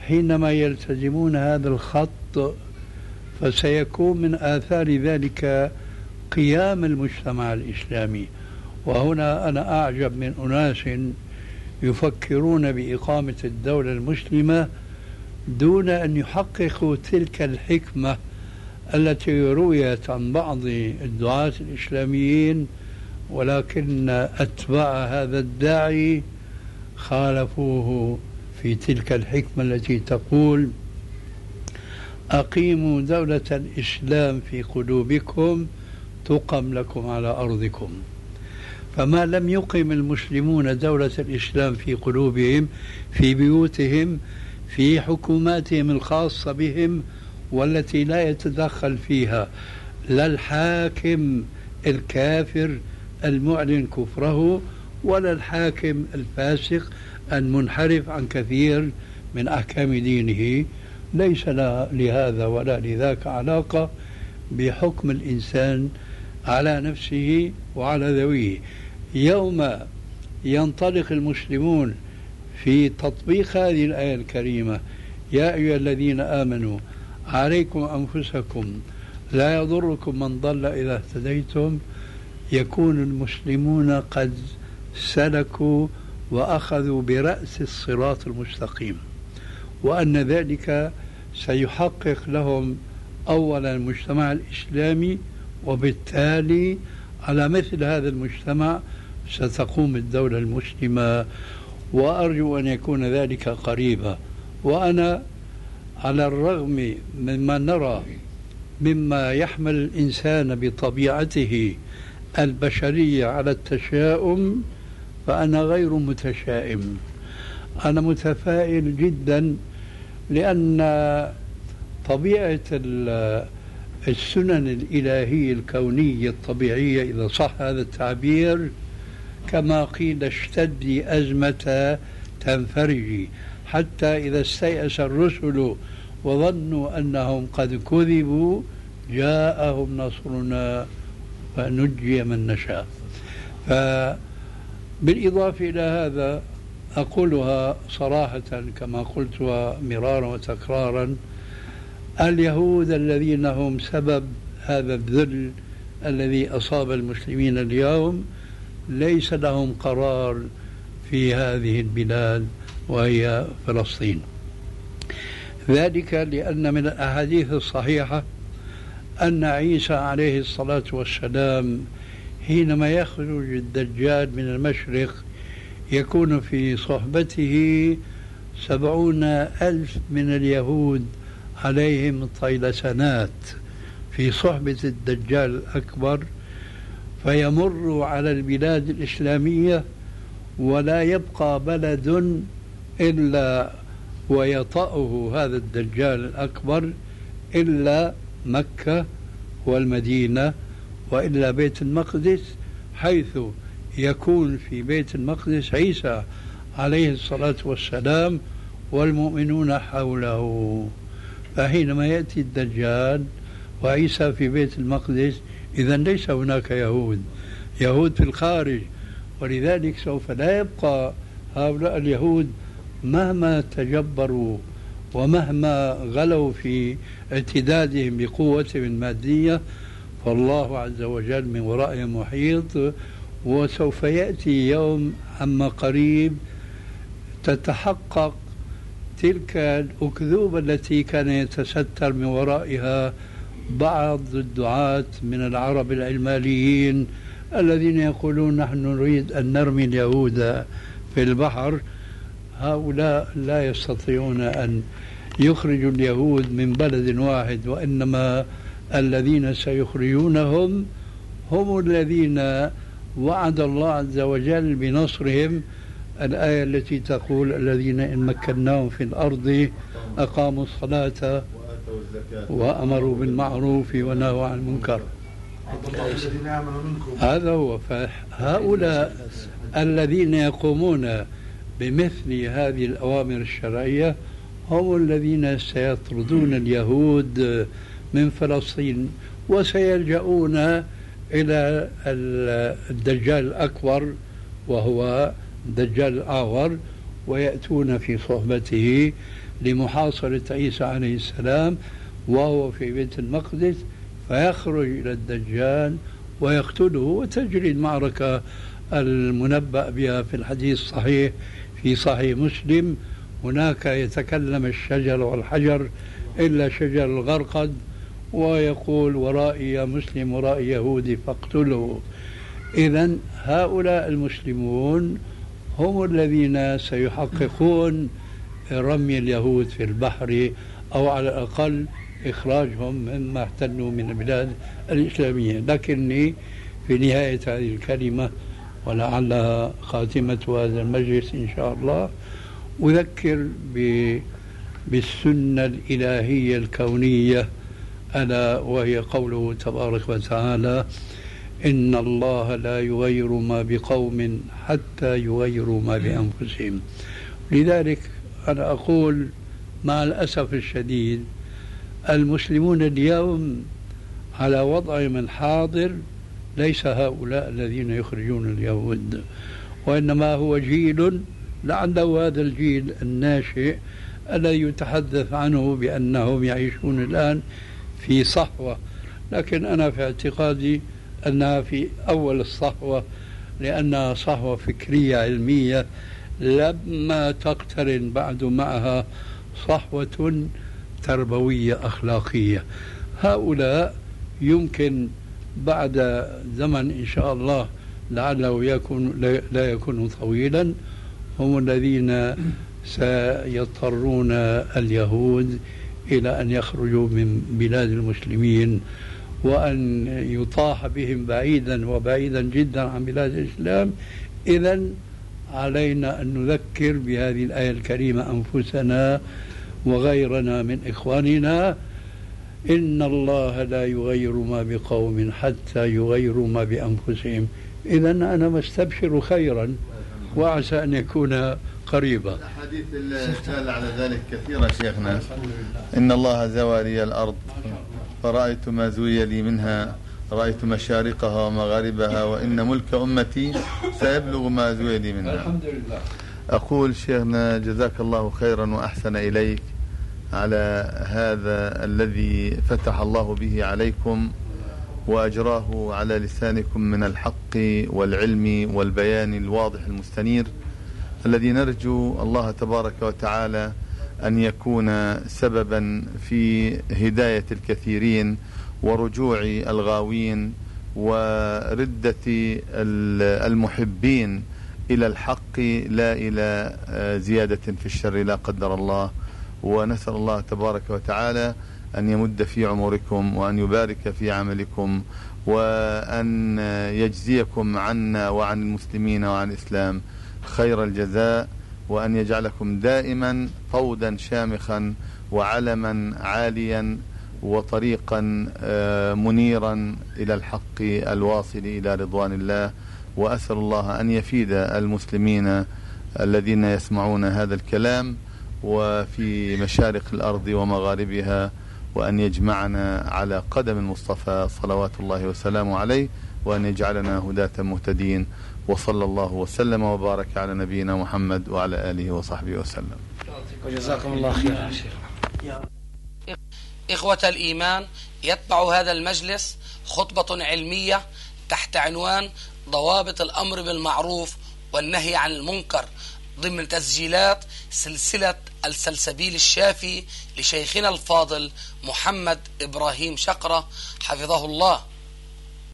حينما يلتزمون هذا الخط فسيكون من آثار ذلك قيام المجتمع الإسلامي. وهنا أنا أعجب من أناس يفكرون بإقامة الدولة المسلمة دون أن يحققوا تلك الحكمة التي رويت عن بعض الدعاة الإسلاميين ولكن أتباع هذا الداعي خالفوه في تلك الحكمة التي تقول أقيموا دولة الإسلام في قلوبكم تقم لكم على أرضكم. فما لم يقم المسلمون دولة الإسلام في قلوبهم في بيوتهم في حكوماتهم الخاصة بهم والتي لا يتدخل فيها لا الحاكم الكافر المعلن كفره ولا الحاكم الفاسق المنحرف عن كثير من أحكام دينه. ليس لهذا ولا لذاك علاقة بحكم الإنسان على نفسه وعلى ذويه. يوم ينطلق المسلمون في تطبيق هذه الآية الكريمة يا أيها الذين آمنوا عليكم أنفسكم. لا يضركم من ضل إذا اهتديتم. يكون المسلمون قد سلكوا وأخذوا برأس الصراط المستقيم وأن ذلك سيحقق لهم أولا المجتمع الإسلامي. وبالتالي على مثل هذا المجتمع ستقوم الدولة المسلمة. وأرجو أن يكون ذلك قريبا. وأنا على الرغم مما نرى مما يحمل الإنسان بطبيعته البشرية على التشاؤم فأنا غير متشائم. أنا متفائل جدا لأن طبيعة السنن الإلهية الكونية الطبيعية إذا صح هذا التعبير كما قيل اشتدي أزمة تنفرجي. حتى إذا استيأس الرسل وظنوا أنهم قد كذبوا جاءهم نصرنا فنجي من نشاء. فبالإضافة إلى هذا أقولها صراحة كما قلتها مرارا وتكرارا اليهود الذين هم سبب هذا الذل الذي أصاب المسلمين اليوم ليس لهم قرار في هذه البلاد. وهي فلسطين. ذلك لأن من الأحاديث الصحيحة أن عيسى عليه الصلاة والسلام حينما يخرج الدجال من المشرق يكون في صحبته سبعون ألف من اليهود عليهم طيلسنات في صحبة الدجال الأكبر فيمر على البلاد الإسلامية ولا يبقى بلد إلا ويطأه هذا الدجال الأكبر إلا مكة والمدينة وإلا بيت المقدس حيث يكون في بيت المقدس عيسى عليه الصلاة والسلام والمؤمنون حوله. فحينما يأتي الدجال وعيسى في بيت المقدس إذا ليس هناك يهود. يهود في الخارج ولذلك سوف لا يبقى هؤلاء اليهود مهما تجبروا ومهما غلوا في اعتدادهم بقوتهم المادية فالله عز وجل من ورائهم محيط وسوف يأتي يوم عما قريب تتحقق تلك الأكذوبة التي كان يتستر من ورائها بعض الدعاة من العرب العلمانيين الذين يقولون نحن نريد أن نرمي اليهود في البحر. هؤلاء لا يستطيعون أن يخرجوا اليهود من بلد واحد وإنما الذين سيخرجونهم هم الذين وعد الله عز وجل بنصرهم. الآية التي تقول الذين إن مكناهم في الأرض أقاموا الصلاة وأمروا بالمعروف ونهوا عن المنكر. هذا هو. فهؤلاء الذين يقومون بمثل هذه الأوامر الشرعية هم الذين سيطردون اليهود من فلسطين وسيلجؤون إلى الدجال الأكبر وهو الدجال الأعور ويأتون في صحبته لمحاصرة عيسى عليه السلام وهو في بيت المقدس فيخرج إلى الدجال ويقتله وتجري المعركة المنبأ بها في الحديث الصحيح في صحيح مسلم هناك يتكلم الشجر والحجر إلا شجر الغرقد ويقول ورائي مسلم ورائي يهودي فاقتله. إذا هؤلاء المسلمون هم الذين سيحققون رمي اليهود في البحر أو على الأقل إخراجهم مما احتلوا من البلاد الإسلامية. لكني في نهاية هذه الكلمة ولعلها خاتمة هذا المجلس إن شاء الله. أذكر بالسنة الإلهية الكونية ألا وهي قوله تبارك وتعالى إن الله لا يغير ما بقوم حتى يغيروا ما بأنفسهم. لذلك أنا أقول مع الأسف الشديد المسلمون اليوم على وضعهم الحاضر ليس هؤلاء الذين يخرجون اليهود وإنما هو جيل لعله هذا الجيل الناشئ الذي يتحدث عنه بأنهم يعيشون الآن في صحوة. لكن أنا في اعتقادي أنها في أول الصحوة لأنها صحوة فكرية علمية لما تقترن بعد معها صحوة تربوية أخلاقية. هؤلاء يمكن بعد زمن إن شاء الله لعله يكون لا يكون طويلا. هم الذين سيضطرون اليهود إلى أن يخرجوا من بلاد المسلمين وأن يطاح بهم بعيدا وبعيدا جدا عن بلاد الإسلام. إذا علينا أن نذكر بهذه الآية الكريمة أنفسنا وغيرنا من إخواننا إن الله لا يغير ما بقوم حتى يغيروا ما بأنفسهم. إذا أنا مستبشر خيرا وعسى أن يكون قريبا. الحديث الدال على ذلك كثيرا شيخنا. إن الله زوى لي الأرض. فرأيت ما زوي لي منها رأيت مشارقها ومغاربها وإن ملك أمتي سيبلغ ما زوي لي منها. الحمد لله. أقول شيخنا جزاك الله خيرا وأحسن إليك. على هذا الذي فتح الله به عليكم وأجراه على لسانكم من الحق والعلم والبيان الواضح المستنير الذي نرجو الله تبارك وتعالى أن يكون سببا في هداية الكثيرين ورجوع الغاوين وردة المحبين إلى الحق لا إلى آه، زيادة في الشر لا قدر الله. ونسأل الله تبارك وتعالى أن يمد في عمركم وأن يبارك في عملكم وأن يجزيكم عنا وعن المسلمين وعن الإسلام خير الجزاء وأن يجعلكم دائما فودا شامخا وعلما عاليا وطريقا آه، منيرا إلى الحق الواصل إلى رضوان الله. وأسأل الله أن يفيد المسلمين الذين يسمعون هذا الكلام وفي مشارق الأرض ومغاربها وأن يجمعنا على قدم المصطفى صلوات الله وسلامه عليه وأن يجعلنا هداة مهتدين. وصلى الله وسلم وبارك على نبينا محمد وعلى آله وصحبه وسلم. وجزاكم الله خيرا إخوة الإيمان يتبع هذا المجلس خطبة علمية تحت عنوان ضوابط الأمر بالمعروف والنهي عن المنكر. ضمن تسجيلات سلسلة السلسبيل الشافي لشيخنا الفاضل محمد إبراهيم شقرة حفظه الله.